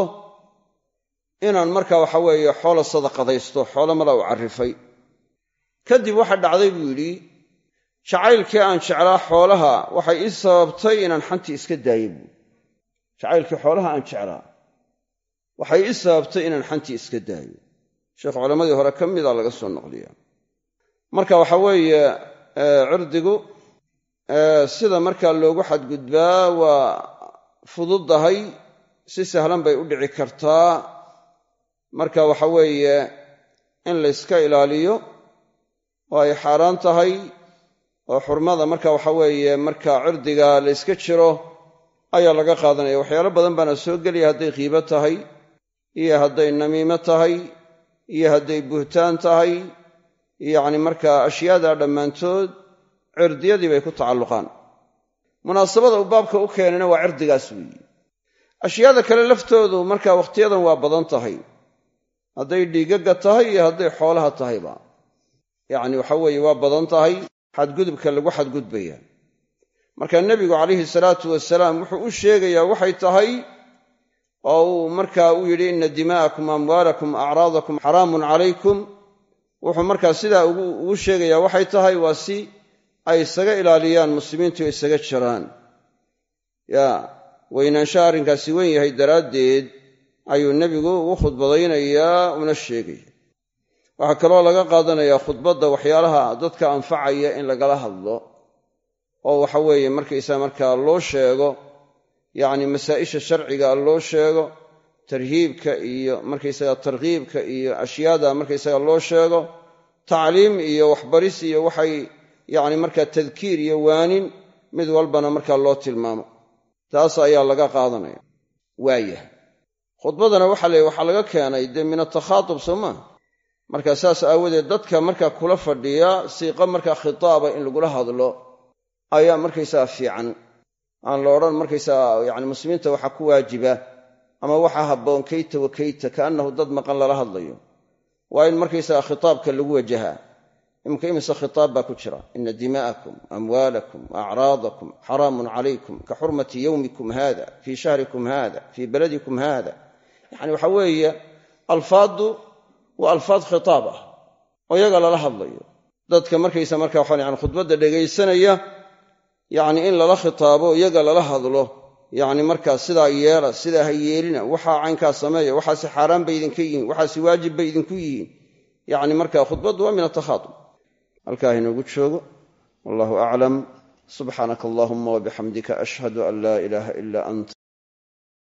inaan markaa waxa weeye xoolo sadaqadaysto xoolo mala u carrifay kadib waxa dhacday buu yidhi jacaylkii aan jeclaa xoolaha waxay ii sababtay inaan xantii iska daayey buui jacaylkii xoolaha aan jeclaa waxay ii sababtay inaan xantii iska daayo. Sheekh culammadii hore ka mida laga soo noqliya marka waxa weeye cirdigu sida markaa loogu xadgudbaa waa fududahay si sahlan bay u dhici kartaa. Marka waxa weeye in layska ilaaliyo oo ay xaaraan tahay oo xurmada marka waxa weeye marka cirdiga layska jiro ayaa laga qaadanaya. Waxyaalo badan baana soo gelaya hadday qiibo tahay iyo hadday namiimo tahay iyo hadday buhtaan tahay yacni markaa ashyaadaa dhammaantood cirdiyadii bay ku tacalluqaan. Munaasabada uu baabka u keenayna waa cirdigaas weeye ashyaada kale laftoodu markaa wakhtiyadan waa badan tahay. Hadday dhiigagga tahay iyo hadday xoolaha tahayba. Yacni waxa weeye waa badan tahay xadgudubka lagu xadgudbaya. Marka nebigu calayhi salaatu wasalaam wuxuu u sheegayaa waxay tahay oo uu markaa u yidhi inna dimaa'akum amwaalakum acraadakum xaraamun calaykum. Wuxuu markaa sidaa ugu sheegayaa waxay tahay waa si ay isaga ilaaliyaan muslimiintu isaga jiraan. Yaa weynaanshaha arrinkaasi weyn yahay daraaddeed ayuu nebigu ugu khudbadaynayaa una sheegaya waxaa kaloo laga qaadanayaa khudbadda waxyaalaha dadka anfacaya in lagala hadlo. Oo waxa weeye markaysaa markaa loo sheego yacni masaa'isha sharciga loo sheego tarhiibka iyo markaysaga tarkiibka iyo ashyaada markaysaga loo sheego tacliim iyo waxbaris iyo waxay yacni markaa tadkiir iyo waanin mid walbana markaa loo tilmaamo. Taas ayaa laga qaadanaya. Waayah khudbadana waxa la waxaa laga keenay dee min atakhaatub soo marka saas aawadeed dadka markaa kula fadhiya siiqo markaa khitaaba in lagula hadlo ayaa markaysaga fiican aan la odhan markaysaga yani muslimiinta waxaa ku waajiba ama waxaa habboon kayta wa kayta kaannahu dad maqan lala hadlayo. Waa in markaysaga khitaabka lagu wajahaa iminka imise khitaab baa ku jira? Ina dimaa'akum amwaalakum acraadakum xaraamun calaykum ka xurmati yowmikum hada fii shahrikum hada fii baladikum hada yani waxa weeye alfaaddu waa alfaad khitaab ah oo iyaga lala hadlayo. Dadka markaysa marka waxaan yani khudbadda dhegaysanaya yacni in lala khitaabo iyaga lala hadlo. Yacni markaa sidaa yeela sidaa ha yeelina waxaa caynkaa sameeya waxaasi xaaraan bay idinka yihiin waxaasi waajib bay idinku yihiin. Yacni marka khudbaddu waa min atakhaatub halkaa inoogu joogo. Wallahu aclam subxaanaka allahuma wabixamdika ashhadu an laa ilaaha ila ant